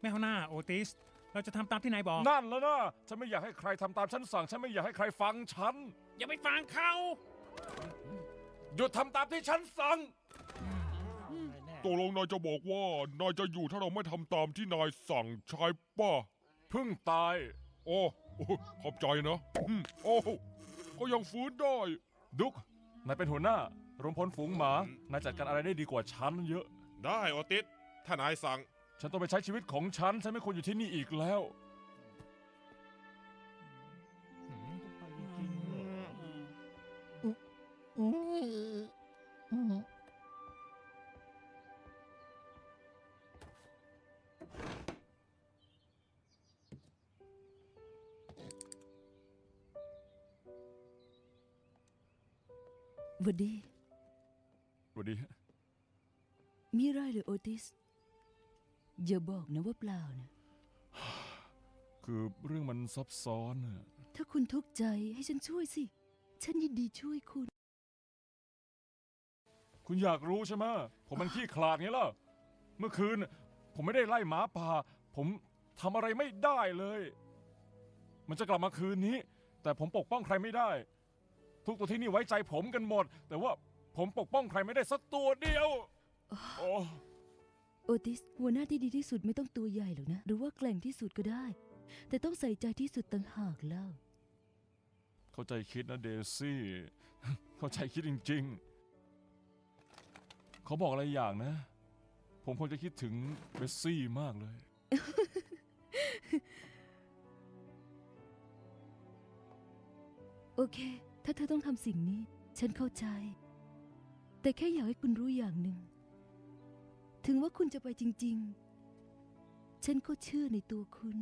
ไม่เอาหน้าโอติส เราจะทำตามที่นายบอกำนั่นแล้วนะฉันไม่อยากให้ใครทำตามฉันสั่ง ฉันไม่อยากให้ใครฟังฉัน อย่าไปฟังเขาหยุดทำตามที่ฉันสั่งตกลงนายจะบอกว่านายจะอยู่ถ้าเราไม่ทำตามที่นายสั่งใช่ป่ะเพิ่งตาย โอ้โอ้ขอบใจนะอื มโอ้ก็ยังฟื้นได้ ดุกนายเป็นหัวหน้ารวมพลฝูงหมานายจัดการอะไรได้ดีกว่าฉันเยอะ ได้ออติสถ้านายสั่ง ฉันต้องไปใช้ชีวิตของฉัน ฉันไม่ควรอยู่ที่นี่อีกแล้ว หวัดดีสวัสดีมีอะไรเหรือโอติส อย่าบอกนะว่าเปล่านะ คือเรื่องมันซับซ้อนน่ะถ้าคุณทุกข์ใจให้ฉันช่วยสิ ฉันยินดีช่วยคุณ คุณอยากรู้ใช่ไหมผมมันขี้ขลาดไงล่ะ เมื่อคืน ผมไม่ได้ไล่หมาป่า ผมทำอะไรไม่ได้เลย มันจะกลับมาคืนนี้ แต่ผมปกป้องใครไม่ได้ ทุกตัวที่นี่ไว้ใจผมกันหมด แต่ว่าผมปกป้องใครไม่ได้สักตัวเดียวโอ้โอติสหัวหน้าที่ดีที่สุดไม่ต้องตัวใหญ่หรอกนะ หรือว่าแกร่งที่สุดก็ได้ แต่ต้องใส่ใจที่สุดต่างหากเล่า เข้าใจคิดนะเดซี่ เข้าใจคิดจริง ๆ เขาบอกอะไรอย่างนะ ผมคงจะคิดถึงเบสซี่มากเลย โอเค ถ้าเธอต้องทำสิ่งนี้ ฉันเข้าใจ แต่แค่อยากให้คุณรู้อย่างหนึ่ง ถึงว่าคุณจะไปจริง ๆ ฉันก็เชื่อในตัวคุณ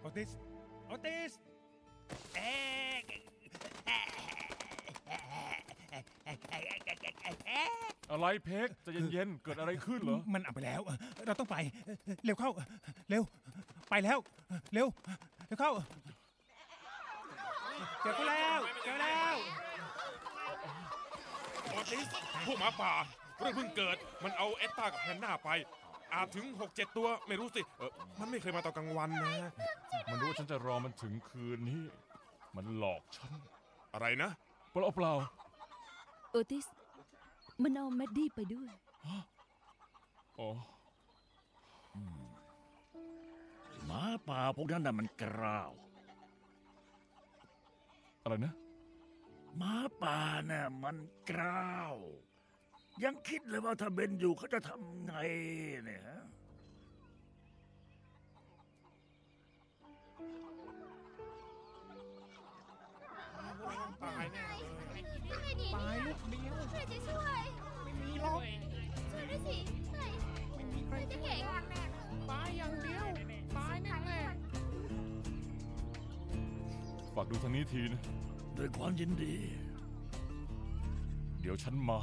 โอติสโอติส เอ๊ะ ไรเพกใจะเย็นๆเกิดอะไรขึ้นเหรอ มันเอาไปแล้ว เราต้องไป เร็วเข้า เร็ว ไปแล้ว เร็ว เร็วเข้า เจอเขาแล้ว เจอแล้ว ออติสพวกหมาป่าเรื่องเพิ่งเกิด มันเอาเอสตากับแพนด้าไป อาจถึง 6-7 ตัวไม่รู้สิเออมันไม่เคยมาตอนกลางวันนะ มันรู้ว่าฉันจะรอมันถึงคืนนี้ มันหลอกฉันอะไรนะ เปล่าเปล่าโอติส มันเอาแมดดี้ไปด้วย อ๋อ หมาป่าพวกนั้นน่ะมันกล้าว อะไรนะ หมาป่าน่ะมันกล้าว ยังคิดเลยว่าถ้าเบนอยู่เขาจะทำไงเนี่ยฮะตายแน่เลย ตายลูกเดียวใครจะช่วยไม่มีหรอกช่วยด้วยสิใครไม่มีใครจะเก่งตายอย่างเดียวตายแน่แน่ฝากดูทางนี้ทีนะด้วยความยินดี เดี๋ยวฉันมา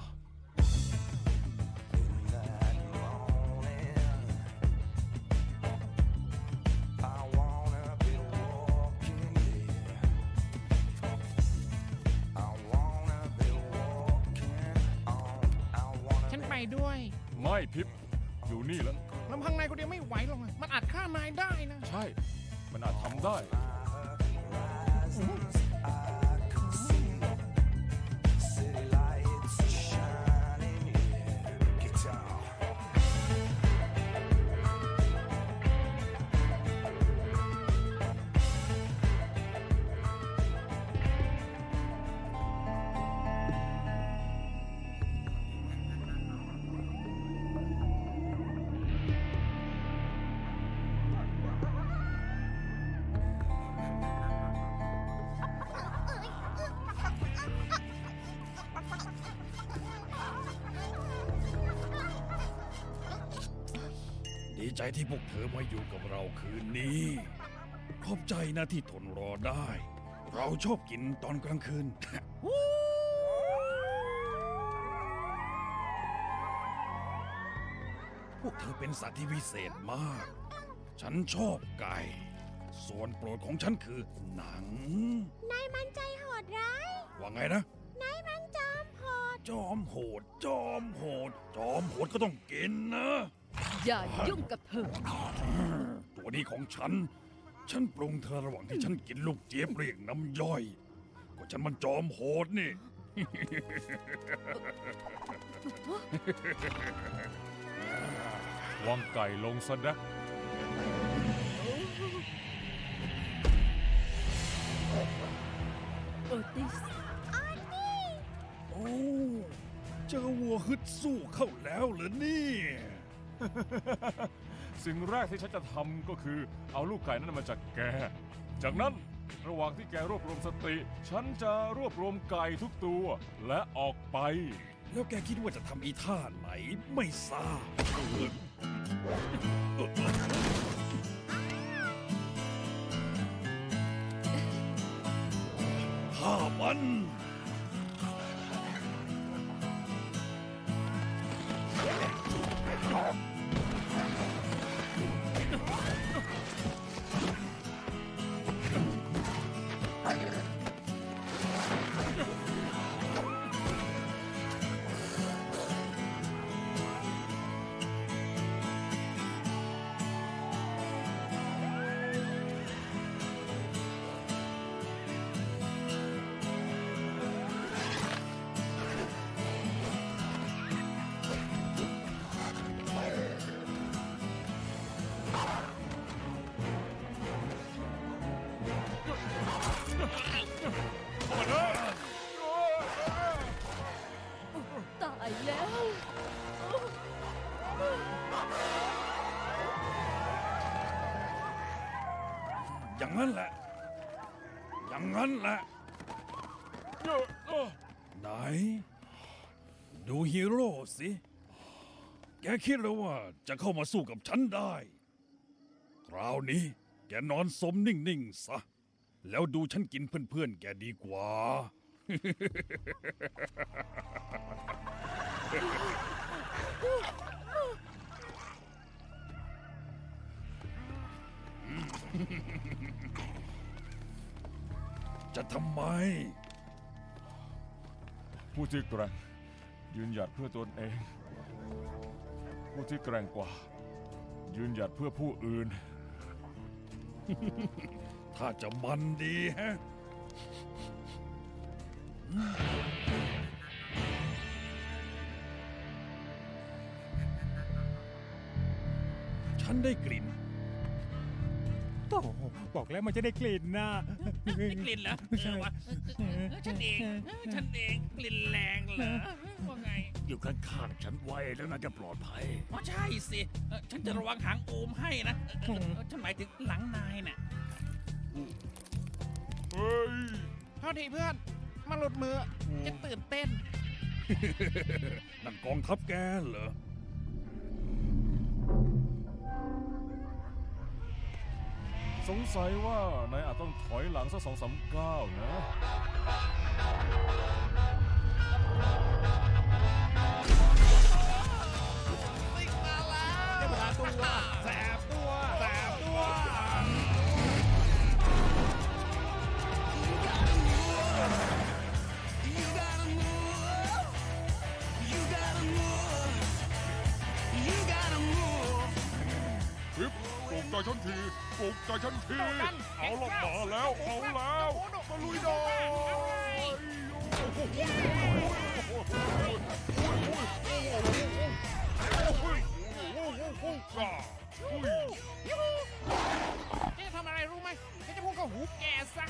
ด้วย ไม่พิบอยู่นี่แล้ว ลำพังนายคนเดียวไม่ไหวหรอกนะมันอาจฆ่านายได้นะ ใช่ มันอาจทำได้ อบใจนะที่ทนรอได้ เราชอบกินตอนกลางคืน พวกเธอเป็นสัตว์ที่พิเศษมาก ฉันชอบไก่ ส่วนโปรดของฉันคือหนัง นายมันใจโหดร้าย ว่าไงนะ นายมันจอมโหด จอมโหด จอมโหด จอมโหดก็ต้องกินนะ อย่ายุ่งกับเธอ ตัวนี้ของฉัน ฉันปรุงเธอระหว่างที่ฉันกินลูกเจี๊ยบเรียกน้ำย่อย ก็ฉันมันจอมโหดนี่ วางไก่ลงซะนะโอติสโอ้เจอวัวฮึดสู้เข้าแล้วเหรอเนี่ย สิ่งแรกที่ฉันจะทำก็คือเอาลูกไก่นั้นมาจากแก จากนั้นระหว่างที่แกรวบรวมสติ ฉันจะรวบรวมไก่ทุกตัวและออกไป แล้วแกคิดว่าจะทำอีท่าไหนไม่ทราบฆ่ามันต อย่างนั้นแหละ อย่างนั้นแหละ ไหน ดูฮีโร่สิ แกคิดแล้วว่าจะเข้ามาสู้กับฉันได้ คราวนี้แกนอนสมนิ่งๆซะ แล้วดูฉันกินเพื่อนๆ แกดีกว่า จะทำไม ผู้ที่แกร่งยืนหยัดเพื่อตนเอง ผู้ที่แกร่งกว่า ยืนหยัดเพื่อผู้อื่น ถ้าจะมันดีฮะฉันได้กลิ่น โอ้โหบอกแล้วมันจะได้กลิ่นนะได้กลิ่นเหรอเออวะเออฉันเองเออฉันเองกลิ่นแรงเหรอว่าไงอยู่ข้างๆฉันไว้แล้วน่าจะปลอดภัย อ๋อใช่สิเออฉันจะระวังหางโอมให้นะเออเออเออฉันหมายถึงหลังนายน่ะเฮ้ย เท่าทีเพื่อนมาหลุดมือจะตื่นเต้น นั่นกองทัพแกเหรอ สงสัยว่านายอาจต้องถอยหลังสักสองสามก้าวนะจะพาตัวแสบตัว แส ฉันทีปลุกใจฉันที เอาละมาแล้ว เอาแล้วมาลุยดอยกาเจ๊ทำอะไรรู้ไหมฉันจะพูดกับหูแกซะ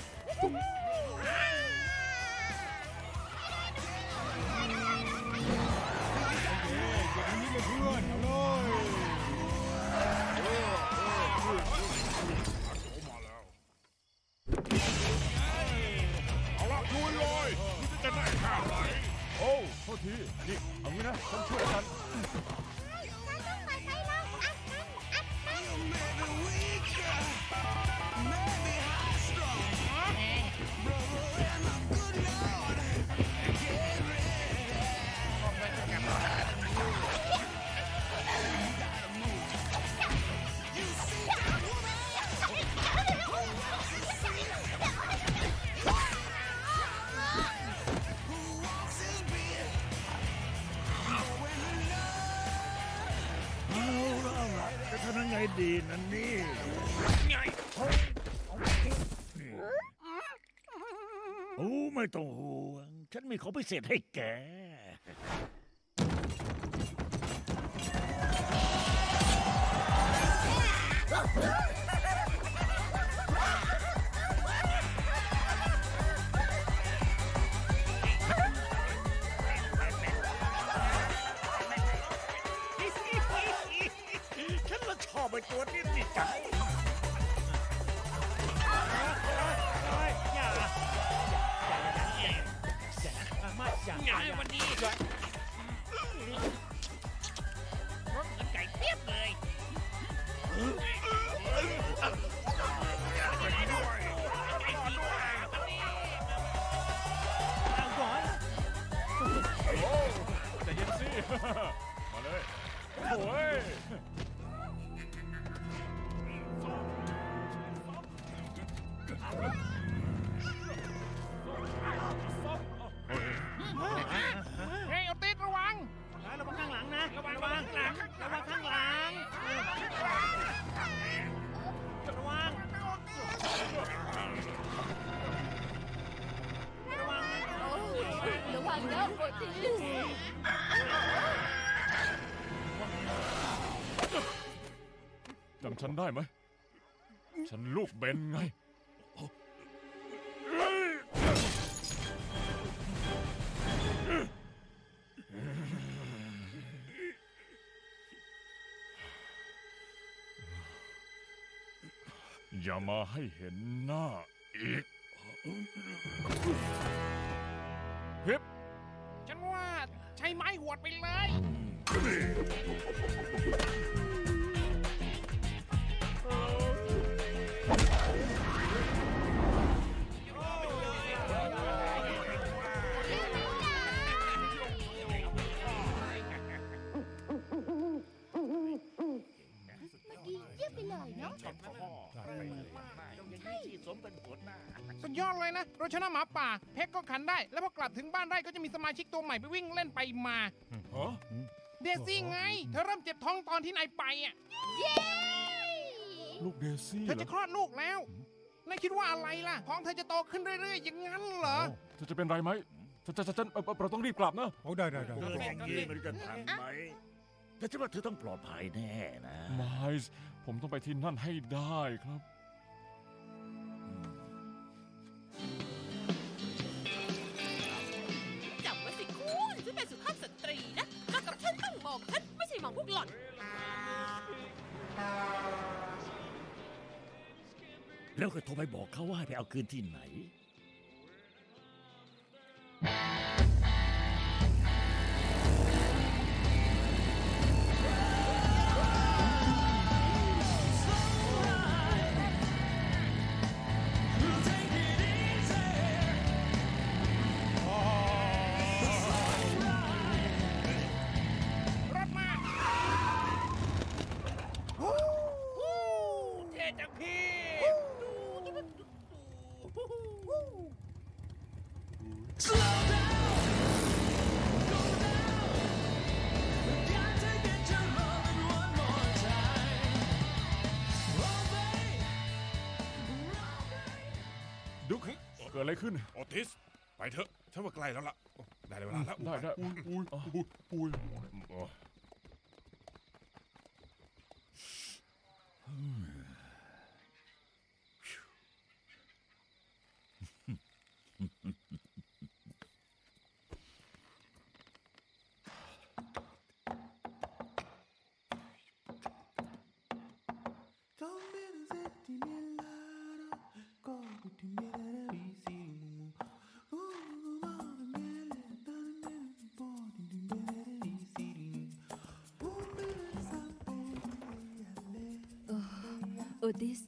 มีของพิเศษให้แก อย่ามาให้เห็นหน้าอีกฮิปฉันว่าใช้ไม้หวดไปเลย ดยอดเลยนะเราชนะหมาป่า เพกก็ขันได้ แล้วพอกลับถึงบ้านได้ก็จะมีสมาชิกตัวใหม่ไปวิ่งเล่นไปมาฮะเดซี่ไง เธอเริ่มเจ็บท้องตอนที่นายไปอะเย้ลูกเดซี่เธอเหรจะอคลอดลูกแล้วนายคิดว่าอะไรล่ะท้องเธอจะโตขึ้นเรื่อยๆ อย่างนั้นเหรอเธอจะเป็นไรไหมฉันฉันฉันเอ่อเราต้องรีบกลับนะโอ้ได้ได้ได้เอออย่างนี้มันจะทันไหมแต่ฉันว่าเธอต้องปลอดภัยแน่นะไมส์ผมต้องไปที่นั่นให้ได้ครับ องมองฉันไม่ใช่หมองพวกหล่อน แล้วก็โทรไปบอกเขาว่าให้ไปเอาคืนที่ไหน อะไรขึ้น ออติส ไปเถอะฉันว่าใกล้แล้วล่ะ ได้เวลาแล้วได้ได้อุ้ยอุ้ยอุ้ยอุ้ยโอ ติส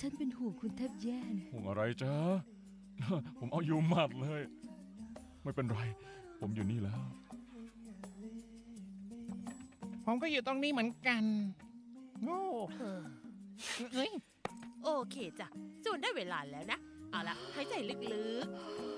ฉันเป็นห่วงคุณแทบแย่นะห่วงอะไรจ๊ะ ผมเอาอยู่หมัดเลย ไม่เป็นไร ผมอยู่นี่แล้ว ผมก็อยู่ตรงนี้เหมือนกันโอ้เฮ้ย โอเคจ้ะจูนได้เวลาแล้วนะ เอาละหายใจลึกแ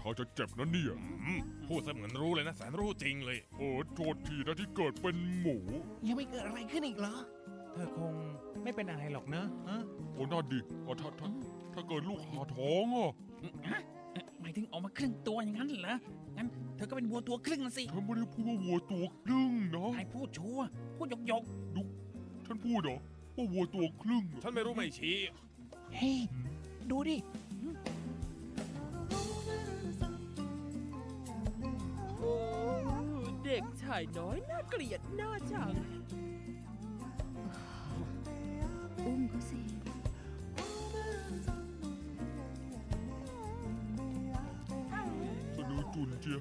ทางจะเจ็บนะเนี่ย พูดเสมือนรู้เลยนะแสนรู้จริงเลย โอ้โทษทีนะที่เกิดเป็นหมู ยังไม่เกิดอะไรขึ้นอีกเหรอ เธอคงไม่เป็นอะไรหรอกนะฮะโอ้น่าดิอ๋อถ้าถ้าถ้าเกิดลูกหาท้องอะฮะหมายถึงออกมาครึ่งตัวอย่างนั้นเหรอ งั้นเธอก็เป็นวัวตัวครึ่งน่ะสิฉันไม่ได้พูดว่าวัวตัวครึ่งนะนายพูดชัวพูดหยกหยกฉันพูดเหรอว่าวัวตัวครึ่ง ฉันไม่รู้ไม่ชี้ เฮ้ยดูดิายน้อยน่าเกลียดน่าชัง อุ้มเขาสิ สนุจุนเจีย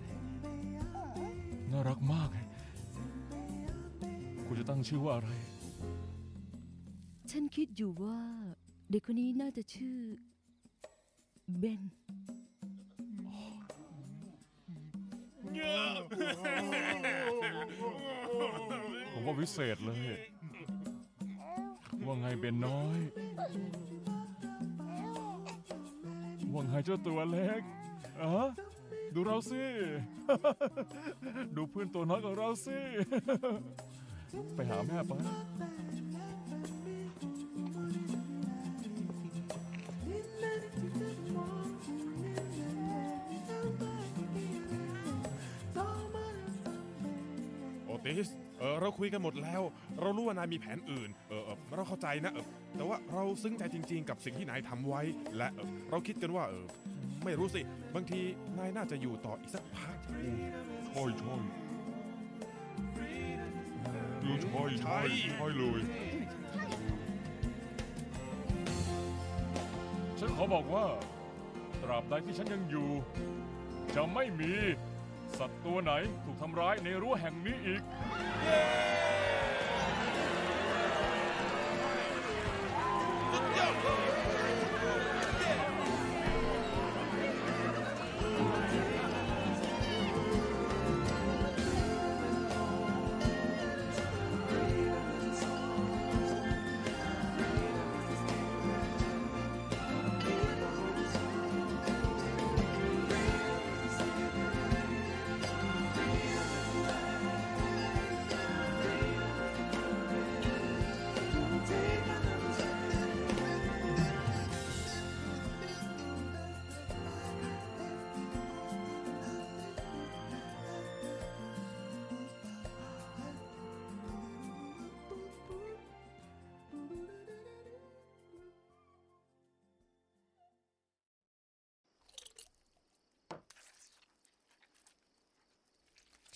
น่ารักมากคุณจะตั้งชื่อว่าอะไร ฉันคิดอยู่ว่า เด็กคนนี้น่าจะชื่อ เบน ผมว่าวิเศษเลย ว่าไงเบนน้อย ว่าไงเจ้าตัวเล็กอะดูเราสิ ดูเพื่อนตัวน้อยของเราสิ ไปหาแม่ไป เราคุยกันหมดแล้ว เรารู้ว่านายมีแผนอื่น เออเออเราเข้าใจนะเออแต่ว่าเราซึ้งใจจริง ๆ กับสิ่งที่นายทำไว้ และเออเราคิดกันว่าเออไม่รู้สิ บางทีนายน่าจะอยู่ต่ออีกสักพักใช่ใช่ดูใช่ใช่ใช่เลย ฉันขอบอกว่า ตราบใดที่ฉันยังอยู่ จะไม่มี สัตว์ตัวไหนถูกทำร้ายในรั้วแห่งนี้อีก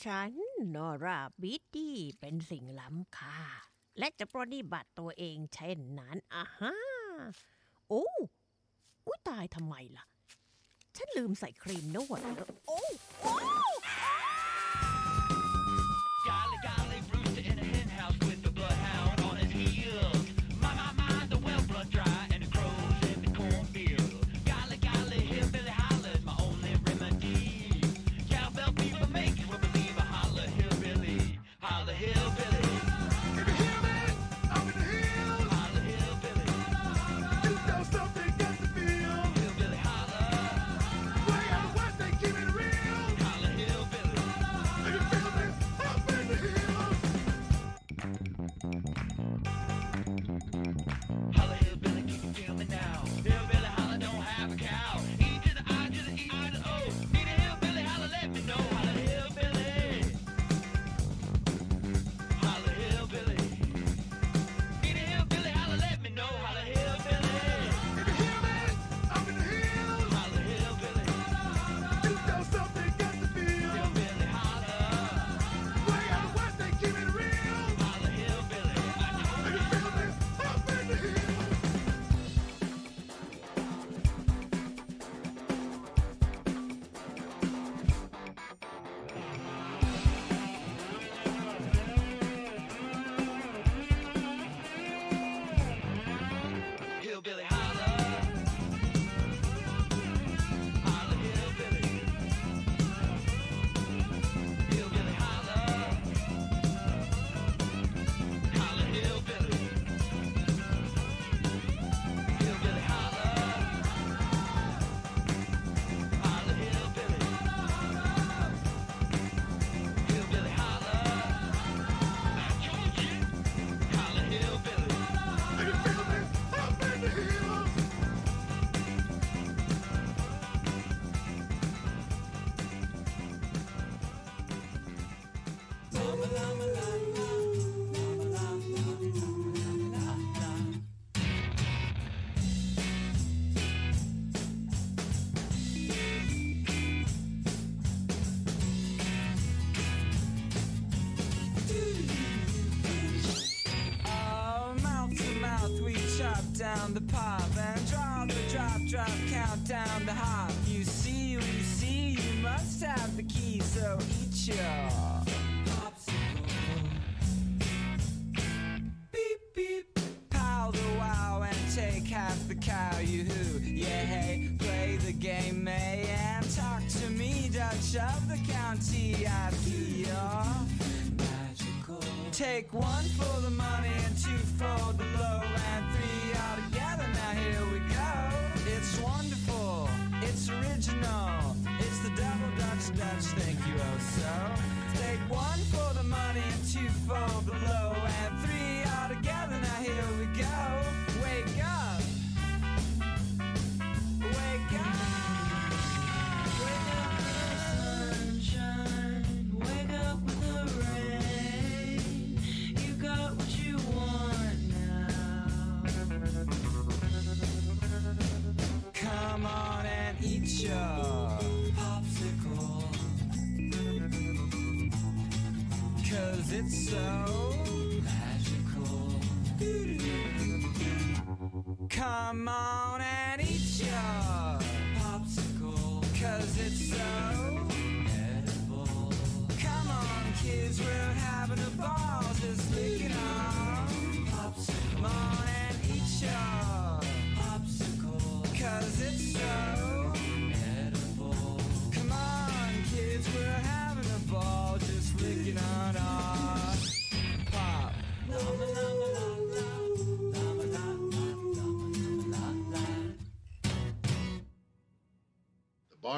ฉันนอราบิตตี้เป็นสิ่งล้ำค่า และจะปรนิบัติตัวเองเช่นนั้นอะฮะโอ้อุ้ยตายทำไมล่ะ ฉันลืมใส่ครีมนวดโอ้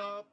up.